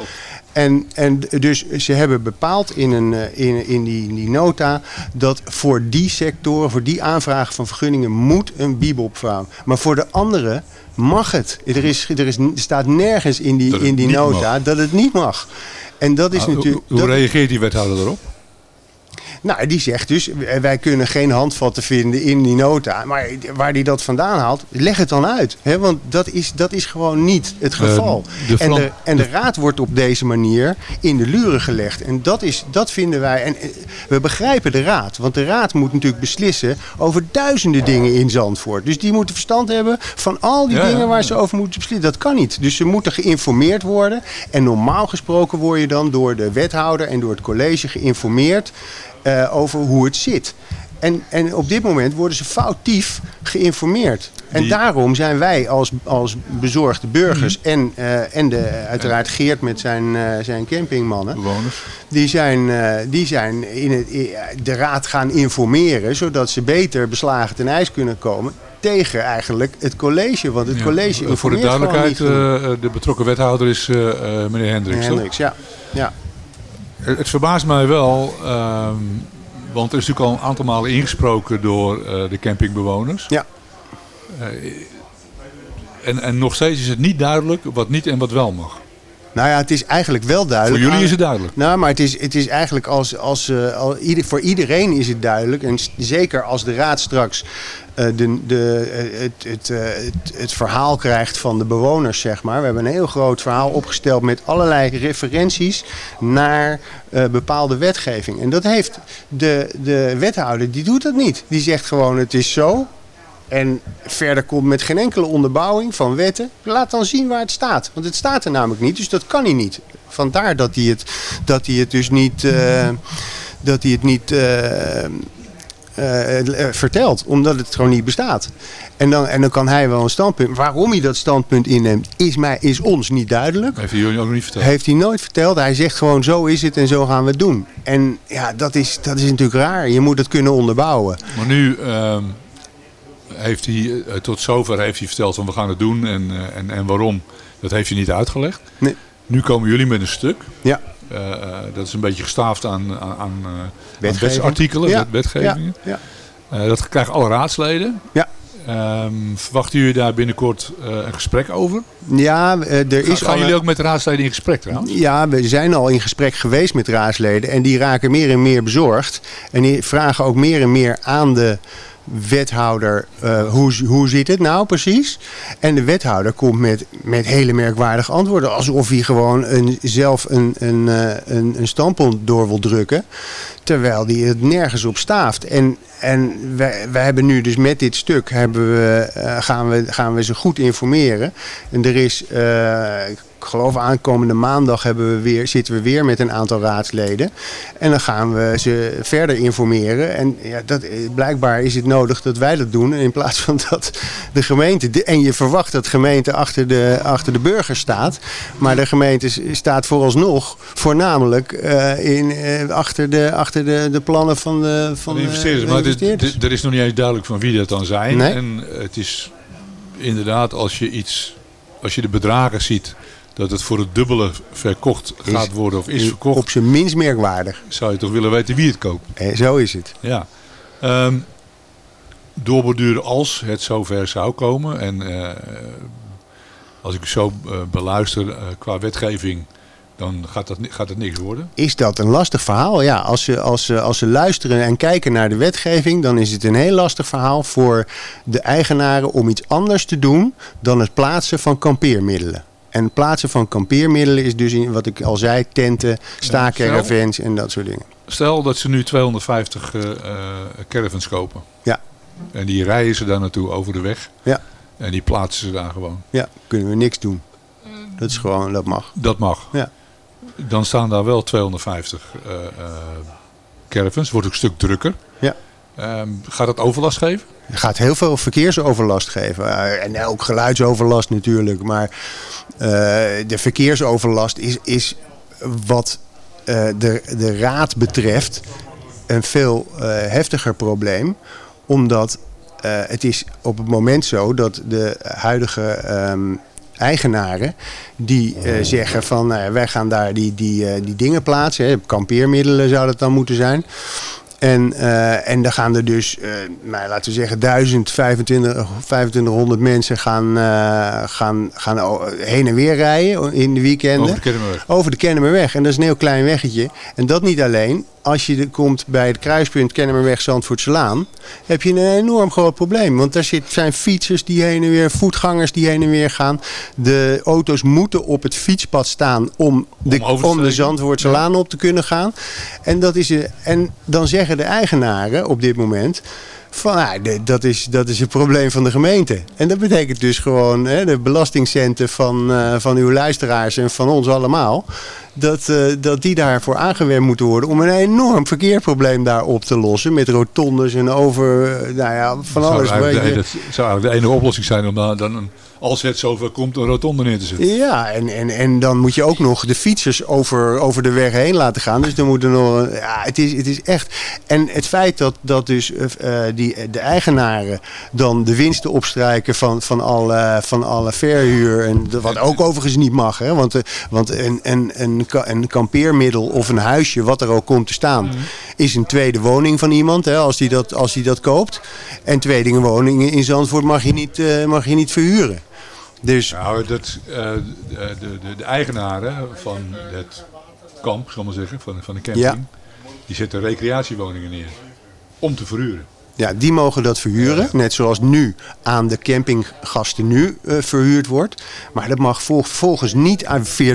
En, en dus ze hebben bepaald in, een, eh, in, in, die, in die nota dat voor die sectoren, voor die aanvragen van vergunningen moet een bibop vrouw. Maar voor de andere mag het. Er, is, er, is, er staat nergens in die, in die nota mag. dat het niet mag. En dat is nou, natuurlijk. Hoe, hoe reageert die wethouder erop? Nou, die zegt dus, wij kunnen geen handvatten vinden in die nota. Maar waar hij dat vandaan haalt, leg het dan uit. Hè? Want dat is, dat is gewoon niet het eh, geval. Uh, de en, de, en de raad wordt op deze manier in de luren gelegd. En dat, is, dat vinden wij... En eh, we begrijpen de raad. Want de raad moet natuurlijk beslissen over duizenden dingen in Zandvoort. Dus die moeten verstand hebben van al die ja, dingen waar ze over moeten beslissen. Dat kan niet. Dus ze moeten geïnformeerd worden. En normaal gesproken word je dan door de wethouder en door het college geïnformeerd uh, over hoe het zit. En, en op dit moment worden ze foutief geïnformeerd. En Die... daarom zijn wij als, als bezorgde burgers mm. en, uh, en de, uiteraard Geert met zijn, uh, zijn campingmannen. Bewoners. Die zijn, uh, die zijn in het, de raad gaan informeren. Zodat ze beter beslagen ten ijs kunnen komen tegen eigenlijk het college. Want het college ja, Voor de duidelijkheid, de betrokken wethouder is meneer Hendricks. Hendricks, ja. ja. Het verbaast mij wel, um, want er is natuurlijk al een aantal malen ingesproken door uh, de campingbewoners. Ja. Uh, en, en nog steeds is het niet duidelijk wat niet en wat wel mag. Nou ja, het is eigenlijk wel duidelijk. Voor jullie is het duidelijk. Nou, maar het is, het is eigenlijk als, als, uh, al, ieder, voor iedereen is het duidelijk. En zeker als de raad straks de, de, het, het, uh, het, het, verhaal krijgt van de bewoners, zeg maar. We hebben een heel groot verhaal opgesteld met allerlei referenties naar bepaalde wetgeving. En dat heeft de, de wethouder, die doet dat niet. Die zegt gewoon, het is zo. En verder komt met geen enkele onderbouwing van wetten. Laat dan zien waar het staat. Want het staat er namelijk niet, dus dat kan hij niet. Vandaar dat hij het, dat hij het dus niet. Dat hij het niet. Verteld. Omdat het gewoon niet bestaat. En dan, en dan kan hij wel een standpunt. Waarom hij dat standpunt inneemt, is, mij, is ons niet duidelijk. Heeft hij jullie ook nog niet verteld? Heeft hij nooit verteld. Hij zegt gewoon zo is het en zo gaan we het doen. En ja, dat is, dat is natuurlijk raar. Je moet het kunnen onderbouwen. Maar nu ehm, heeft hij, tot zover heeft hij verteld van we gaan het doen en, en, en waarom. Dat heeft hij niet uitgelegd. Nee. Nu komen jullie met een stuk. Ja. Uh, dat is een beetje gestaafd aan, aan, aan, wetsartikelen, ja. wetgevingen. Ja. ja. Dat krijgen alle raadsleden. Ja. Um, verwachten jullie daar binnenkort uh, een gesprek over? Ja, er is Gaan, gaan jullie ook met de raadsleden in gesprek trouwens? Ja, we zijn al in gesprek geweest met raadsleden. En die raken meer en meer bezorgd. En die vragen ook meer en meer aan de wethouder, uh, hoe, hoe zit het nou precies? En de wethouder komt met, met hele merkwaardige antwoorden. Alsof hij gewoon een, zelf een, een, een, een standpunt door wil drukken. Terwijl hij het nergens op staaft. En, en wij, wij hebben nu dus met dit stuk hebben we, uh, gaan, we, gaan we ze goed informeren. En er is, geloof aankomende maandag hebben we weer, zitten we weer met een aantal raadsleden. En dan gaan we ze verder informeren. En ja, dat, blijkbaar is het nodig dat wij dat doen. In plaats van dat de gemeente... En je verwacht dat de gemeente achter de, achter de burger staat. Maar de gemeente staat vooralsnog voornamelijk uh, in, uh, achter, de, achter de, de plannen van de, van de investeerders. De, de investeerders. Maar er is nog niet eens duidelijk van wie dat dan zijn. Nee? En het is inderdaad als je iets... Als je de bedragen ziet dat het voor het dubbele verkocht gaat worden of is verkocht. Op zijn minst merkwaardig. Zou je toch willen weten wie het koopt? Eh, zo is het. Ja. Um, doorborduren als het zover zou komen. En uh, als ik zo uh, beluister uh, qua wetgeving, dan gaat, dat, gaat het niks worden. Is dat een lastig verhaal? Ja, als ze, als, ze, als ze luisteren en kijken naar de wetgeving, dan is het een heel lastig verhaal voor de eigenaren om iets anders te doen dan het plaatsen van kampeermiddelen. En plaatsen van kampeermiddelen is dus, in, wat ik al zei, tenten, staakcaravans en dat soort dingen. Stel dat ze nu 250 uh, uh, caravans kopen. Ja. En die rijden ze daar naartoe over de weg. Ja. En die plaatsen ze daar gewoon. Ja, kunnen we niks doen. Dat is gewoon, dat mag. Dat mag. Ja. Dan staan daar wel 250 uh, caravans. Wordt ook een stuk drukker. Ja. Um, gaat dat overlast geven? Het gaat heel veel verkeersoverlast geven. Uh, en ook geluidsoverlast natuurlijk. Maar uh, de verkeersoverlast is, is wat uh, de, de raad betreft een veel heftiger probleem. Omdat het is op het moment zo dat de huidige um, eigenaren die zeggen van uh, wij gaan daar die, die, die dingen plaatsen. Hè, kampeermiddelen zou dat dan moeten zijn. En, uh, en dan gaan er dus, uh, nou, laten we zeggen, 1000, 25, 2500 mensen gaan, uh, gaan, gaan heen en weer rijden in de weekenden. Over de Kennemerweg. Over de Kennemerweg. En dat is een heel klein weggetje. En dat niet alleen. Als je komt bij het kruispunt Kennemerweg Zandvoortselaan, heb je een enorm groot probleem. Want daar zit, zijn fietsers die heen en weer, voetgangers die heen en weer gaan. De auto's moeten op het fietspad staan om de, om, om de Zandvoortselaan ja. op te kunnen gaan. En, dat is, en dan zeggen de eigenaren op dit moment van nou, dat, is, dat is een probleem van de gemeente. En dat betekent dus gewoon hè, de belastingcenten van, uh, van uw luisteraars en van ons allemaal. Dat, uh, dat die daarvoor aangewerkt moeten worden om een enorm verkeerprobleem daar op te lossen. Met rotondes en over, nou ja, van dat alles. Zou eigenlijk, de, dat zou eigenlijk de enige oplossing zijn om dan, dan een als het zover komt, een rotonde neer te zetten. Ja, en, en, en dan moet je ook nog de fietsers over, over de weg heen laten gaan. Dus dan moet er nog. Ja, het is, het is echt. En het feit dat, dat dus uh, die, de eigenaren dan de winsten opstrijken van, van, alle, van alle verhuur. En wat ook overigens niet mag. Hè, want, uh, want een, een, een, een kampeermiddel of een huisje, wat er ook komt te staan, is een tweede woning van iemand. Hè, als die dat, als die dat koopt. En tweede woningen in Zandvoort mag je niet, uh, mag je niet verhuren. Dus... Nou, dat, uh, de, de, de, eigenaren van het kamp, zal maar zeggen, van, van de camping, ja. die zetten recreatiewoningen neer. Om te verhuren. Ja, die mogen dat verhuren. Net zoals nu aan de campinggasten nu uh, verhuurd wordt. Maar dat mag vervolgens niet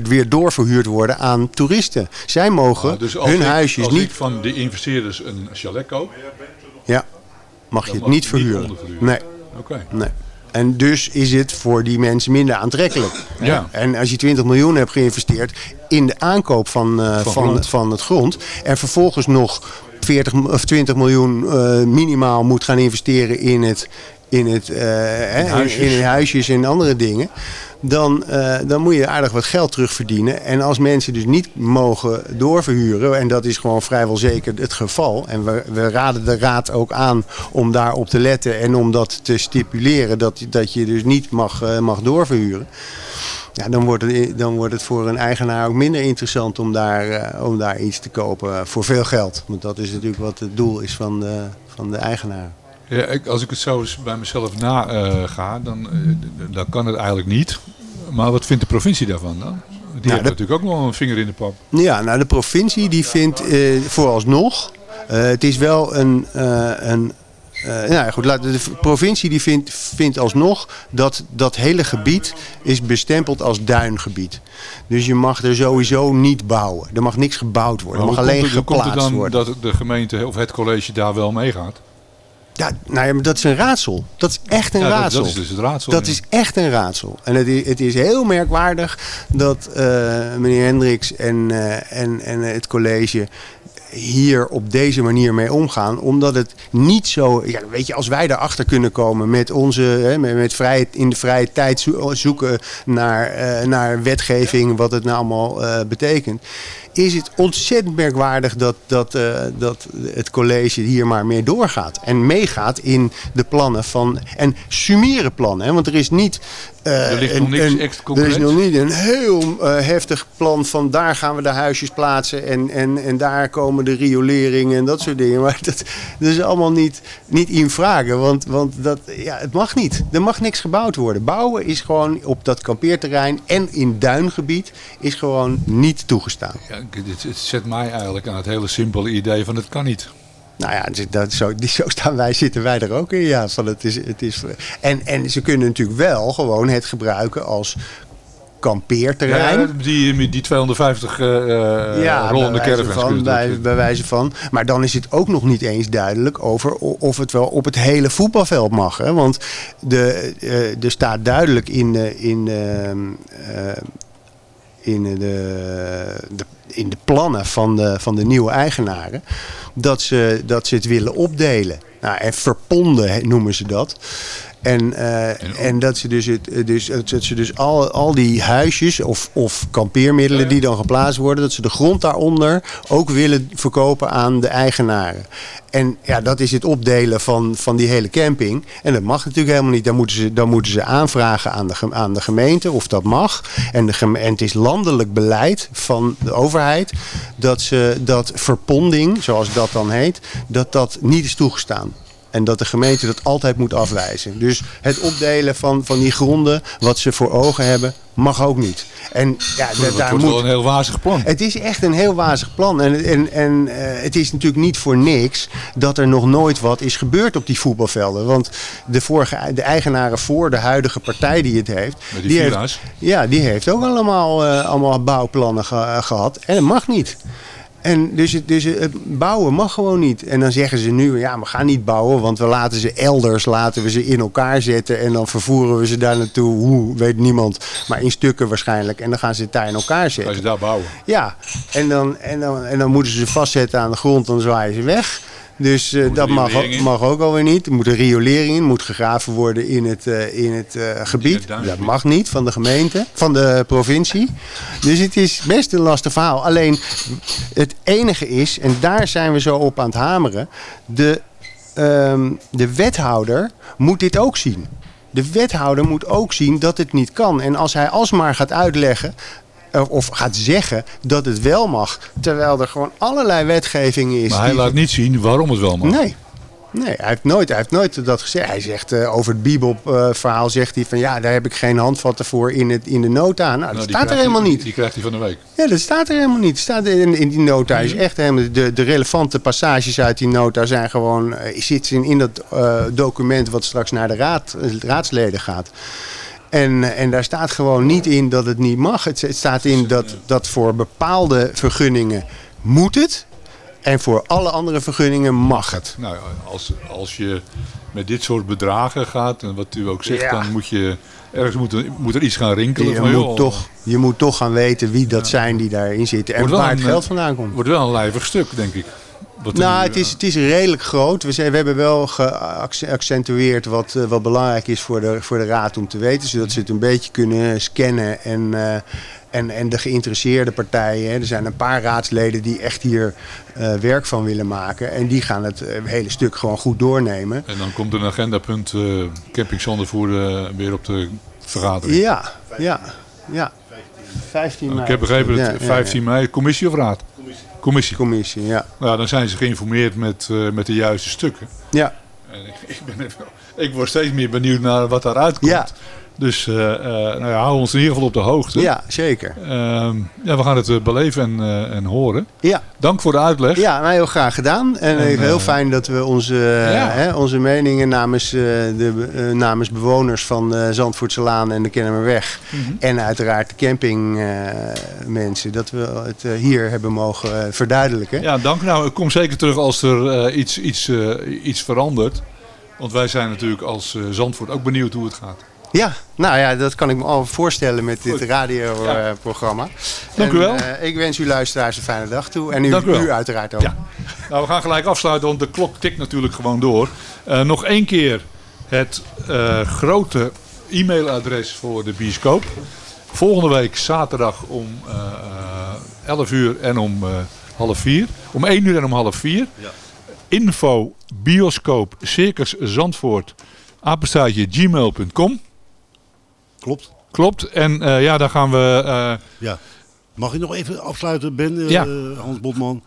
weer, doorverhuurd worden aan toeristen. Zij mogen nou, dus hun ik, huisjes als niet... ik van de investeerders een chalet koop... Ja, mag je het niet verhuren. Niet nee. Oké. Okay. Nee. En dus is het voor die mensen minder aantrekkelijk. Ja. En als je 20 miljoen hebt geïnvesteerd in de aankoop van, uh, van, van, van, het grond. En vervolgens nog 40 of 20 miljoen minimaal moet gaan investeren in het in, het, uh, in, huisjes. in, huisjes. en andere dingen. Dan, uh, dan moet je aardig wat geld terugverdienen. En als mensen dus niet mogen doorverhuren, en dat is gewoon vrijwel zeker het geval. En we, we raden de raad ook aan om daarop te letten en om dat te stipuleren dat, dat je dus niet mag, uh, mag doorverhuren. Ja, dan, wordt het, dan wordt het voor een eigenaar ook minder interessant om daar, om daar iets te kopen voor veel geld. Want dat is natuurlijk wat het doel is van van de eigenaar. Ja, ik, als ik het zo eens bij mezelf na uh, ga, dan, uh, dan kan het eigenlijk niet. Maar wat vindt de provincie daarvan dan? Die nou, heeft natuurlijk ook nog een vinger in de pap. Ja, nou de provincie die vindt uh, vooralsnog... het is wel een... een nou goed, de provincie die vindt, vindt alsnog dat dat hele gebied is bestempeld als duingebied. Dus je mag er sowieso niet bouwen. Er mag niks gebouwd worden. Er mag alleen het, geplaatst komt het dan worden. dat de gemeente of het college daar wel meegaat? Ja, nou ja, maar dat is een raadsel. Dat is echt een ja, raadsel. Dat, is dus het raadsel. Dat is echt een raadsel. En het is, het is heel merkwaardig dat uh, meneer Hendricks en, uh, en, en het college hier op deze manier mee omgaan. Omdat het niet zo... Ja, weet je, als wij erachter kunnen komen met onze... Hè, met, met vrije, in de vrije tijd zoeken naar, uh, naar wetgeving... wat het nou allemaal betekent is het ontzettend merkwaardig dat, dat, uh, dat het college hier maar mee doorgaat. En meegaat in de plannen van... En summeren plannen. Hè, want er is niet... Uh, er ligt nog niks echt Er is nog niet een heel uh, heftig plan van daar gaan we de huisjes plaatsen en, en, en daar komen de rioleringen en dat soort dingen. (laughs) Maar dat, dat is allemaal niet, niet in vragen, want, want dat, ja, het mag niet. Er mag niks gebouwd worden. Bouwen is gewoon op dat kampeerterrein en in duingebied is gewoon niet toegestaan. Ja, het zet mij eigenlijk aan het hele simpele idee van het kan niet. Nou ja, dat, zo, zo staan wij, zitten wij er ook in. Ja, van het is, het is, en, en ze kunnen natuurlijk wel gewoon het gebruiken als kampeerterrein. Ja, die, die 250 uh, ja, rollende caravans. Van, bij, bij wijze van. Maar dan is het ook nog niet eens duidelijk over of het wel op het hele voetbalveld mag. Hè? Want de, uh, er staat duidelijk in, uh, in, in, de, de, in de plannen van de, van de nieuwe eigenaren dat ze, dat ze het willen opdelen. Nou, en verponden noemen ze dat. En, uh, en, dat ze dus, het, dus, dat ze dus al, al die huisjes of, of kampeermiddelen die dan geplaatst worden, dat ze de grond daaronder ook willen verkopen aan de eigenaren. En ja, dat is het opdelen van, van die hele camping. En dat mag natuurlijk helemaal niet. Dan moeten ze, dan moeten ze aanvragen aan de, aan de gemeente of dat mag. En, de, en het is landelijk beleid van de overheid dat ze dat verponding, zoals dat dan heet, dat dat niet is toegestaan. En dat de gemeente dat altijd moet afwijzen. Dus het opdelen van, van die gronden, wat ze voor ogen hebben, mag ook niet. En ja, dat, daar wordt moet, wel een heel wazig plan. Het is echt een heel wazig plan. En, en, en uh, het is natuurlijk niet voor niks dat er nog nooit wat is gebeurd op die voetbalvelden. Want de, vorige, de eigenaren voor de huidige partij die het heeft... die, die heeft ja, die heeft ook allemaal, uh, allemaal bouwplannen ge, gehad. En dat mag niet. En dus, het, dus het bouwen mag gewoon niet. En dan zeggen ze nu, ja, we gaan niet bouwen, want we laten ze elders, laten we ze in elkaar zetten en dan vervoeren we ze daar naartoe, hoe, weet niemand, maar in stukken waarschijnlijk. En dan gaan ze het daar in elkaar zetten. Gaan ze daar bouwen? Ja, en dan, en dan, en dan moeten ze ze vastzetten aan de grond, dan zwaaien ze weg. Dus uh, dat mag, ook, mag ook alweer niet. Er moet een riolering in, moet gegraven worden in het, uh, in het uh, gebied. In het dat mag niet van de gemeente, van de provincie. Dus het is best een lastig verhaal. Alleen het enige is, en daar zijn we zo op aan het hameren, de, um, de wethouder moet dit ook zien. De wethouder moet ook zien dat het niet kan. En als hij alsmaar gaat uitleggen of gaat zeggen dat het wel mag. Terwijl er gewoon allerlei wetgeving is. Maar hij laat niet zien waarom het wel mag. Nee. Nee, hij heeft nooit, hij heeft nooit dat gezegd. Hij zegt uh, over het Bibel-verhaal: uh, zegt hij van ja, daar heb ik geen handvatten voor in, het, in de nota. Nou, dat nou, staat er helemaal niet. Die krijgt hij van de week. Ja, dat staat er helemaal niet. Staat in, in die nota is echt helemaal. De, de relevante passages uit die nota zijn gewoon. Uh, zitten in dat uh, document wat straks naar de raad, raadsleden gaat. En, en daar staat gewoon niet in dat het niet mag. Het, het staat in dat, dat voor bepaalde vergunningen moet het. En voor alle andere vergunningen mag het. Nou, als, als je met dit soort bedragen gaat, en wat u ook zegt, ja. dan moet je ergens moet er, moet er iets gaan rinkelen. Je, van, moet, toch, je moet toch gaan weten wie dat ja. zijn die daarin zitten en waar het geld vandaan komt. Wordt wel een lijvig stuk, denk ik. Nou, het is, het is redelijk groot. We, zijn, we hebben wel geaccentueerd wat, eh, wat belangrijk is voor de, voor de raad om te weten. Zodat ze het een beetje kunnen scannen en, eh, en, en de geïnteresseerde partijen. hè. Er zijn een paar raadsleden die echt hier eh, werk van willen maken. En die gaan het eh, hele stuk gewoon goed doornemen. En dan komt een agendapunt eh camping Zandervoerder weer op de vergadering. Ja, ja, ja. 15 mei. Ik heb begrepen dat Ja, ja, 15 mei, commissie of raad? Commissie. Commissie, ja. Nou, dan zijn ze geïnformeerd met, eh, met de juiste stukken. Ja. En ik, (laughs) ik, ben ik word steeds meer benieuwd naar wat daaruit komt. Ja. Dus uh, uh, nou ja, hou ons in ieder geval op de hoogte. Ja, zeker. Uh, ja, we gaan het uh, beleven en, en horen. Ja. Dank voor de uitleg. Ja, nou, heel graag gedaan. En, en heel fijn dat we onze, ja. hè, onze meningen namens, de, namens bewoners van Zandvoortselaan en de Kennemerweg. Mm -hmm. En uiteraard de campingmensen, dat we het hier hebben mogen verduidelijken. Ja, dank. Nou, ik kom zeker terug als er iets, iets, iets verandert. Want wij zijn natuurlijk als Zandvoort ook benieuwd hoe het gaat. Ja, nou ja, dat kan ik me al voorstellen met dit radioprogramma. Ja. Dank u wel. En, uh, ik wens u luisteraars een fijne dag toe. En u, Dank u, u uiteraard ook. Ja. Nou, we gaan gelijk afsluiten, want de klok tikt natuurlijk gewoon door. Uh, nog één keer het uh, grote e-mailadres voor de bioscoop. Volgende week zaterdag om 11 uur en om half 4. Om 1 uur en om half 4. Ja. Info bioscoop circus Zandvoort apenstaartje gmail.com. Klopt. Klopt. En uh, ja, daar gaan we... Uh... Ja. Mag ik nog even afsluiten, Ben, uh, ja. Hans Botman,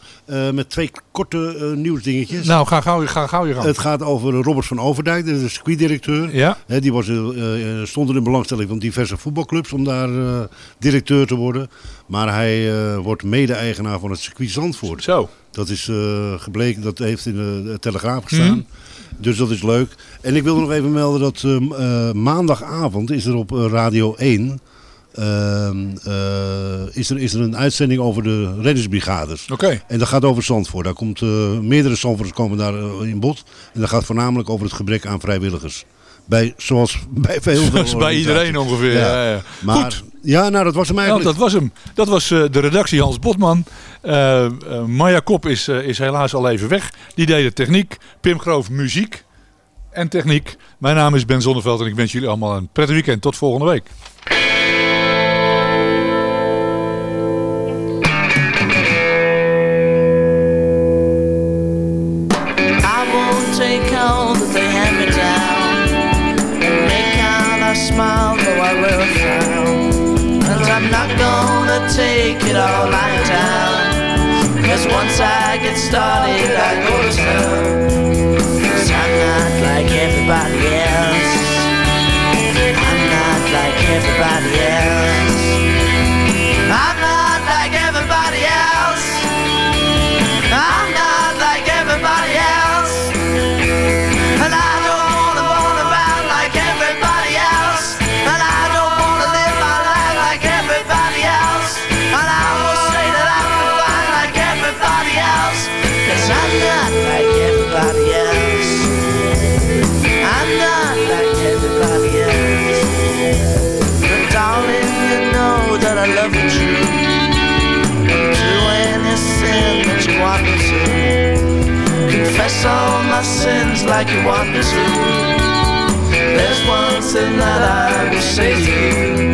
met twee korte nieuwsdingetjes? Nou, ga gauw, ga gauw je gang. Het gaat over Robert van Overdijk, de circuitdirecteur. Ja. He, die was, stond er in belangstelling van diverse voetbalclubs om daar directeur te worden. Maar hij wordt mede-eigenaar van het circuit Zandvoort. Zo. Dat is gebleken, dat heeft in de, de Telegraaf gestaan. Hmm. Dus dat is leuk. En ik wil nog even melden dat uh, maandagavond is er op Radio 1... Uh, is, er, is er een uitzending over de reddingsbrigades. Oké. Okay. En dat gaat over Zandvoort. Daar komt, meerdere Zandvoorters komen daar in bod. En dat gaat voornamelijk over het gebrek aan vrijwilligers. Bij, zoals bij veel Zoals bij iedereen ongeveer. Ja. Ja. Maar, Goed. Ja, nou dat was hem eigenlijk. Ja, dat was hem. Dat was uh, de redactie Hans Botman. Uh, Maya Kop is, is helaas al even weg. Die deed de techniek. Pim Groof muziek en techniek. Mijn naam is Ben Zonneveld en ik wens jullie allemaal een prettig weekend. Tot volgende week. Smile, though I a frown. And I'm not gonna take it all lying down. Cause once I get started, I go to town. Cause I'm not like everybody else. Like you want me to. There's one thing that I will say to you.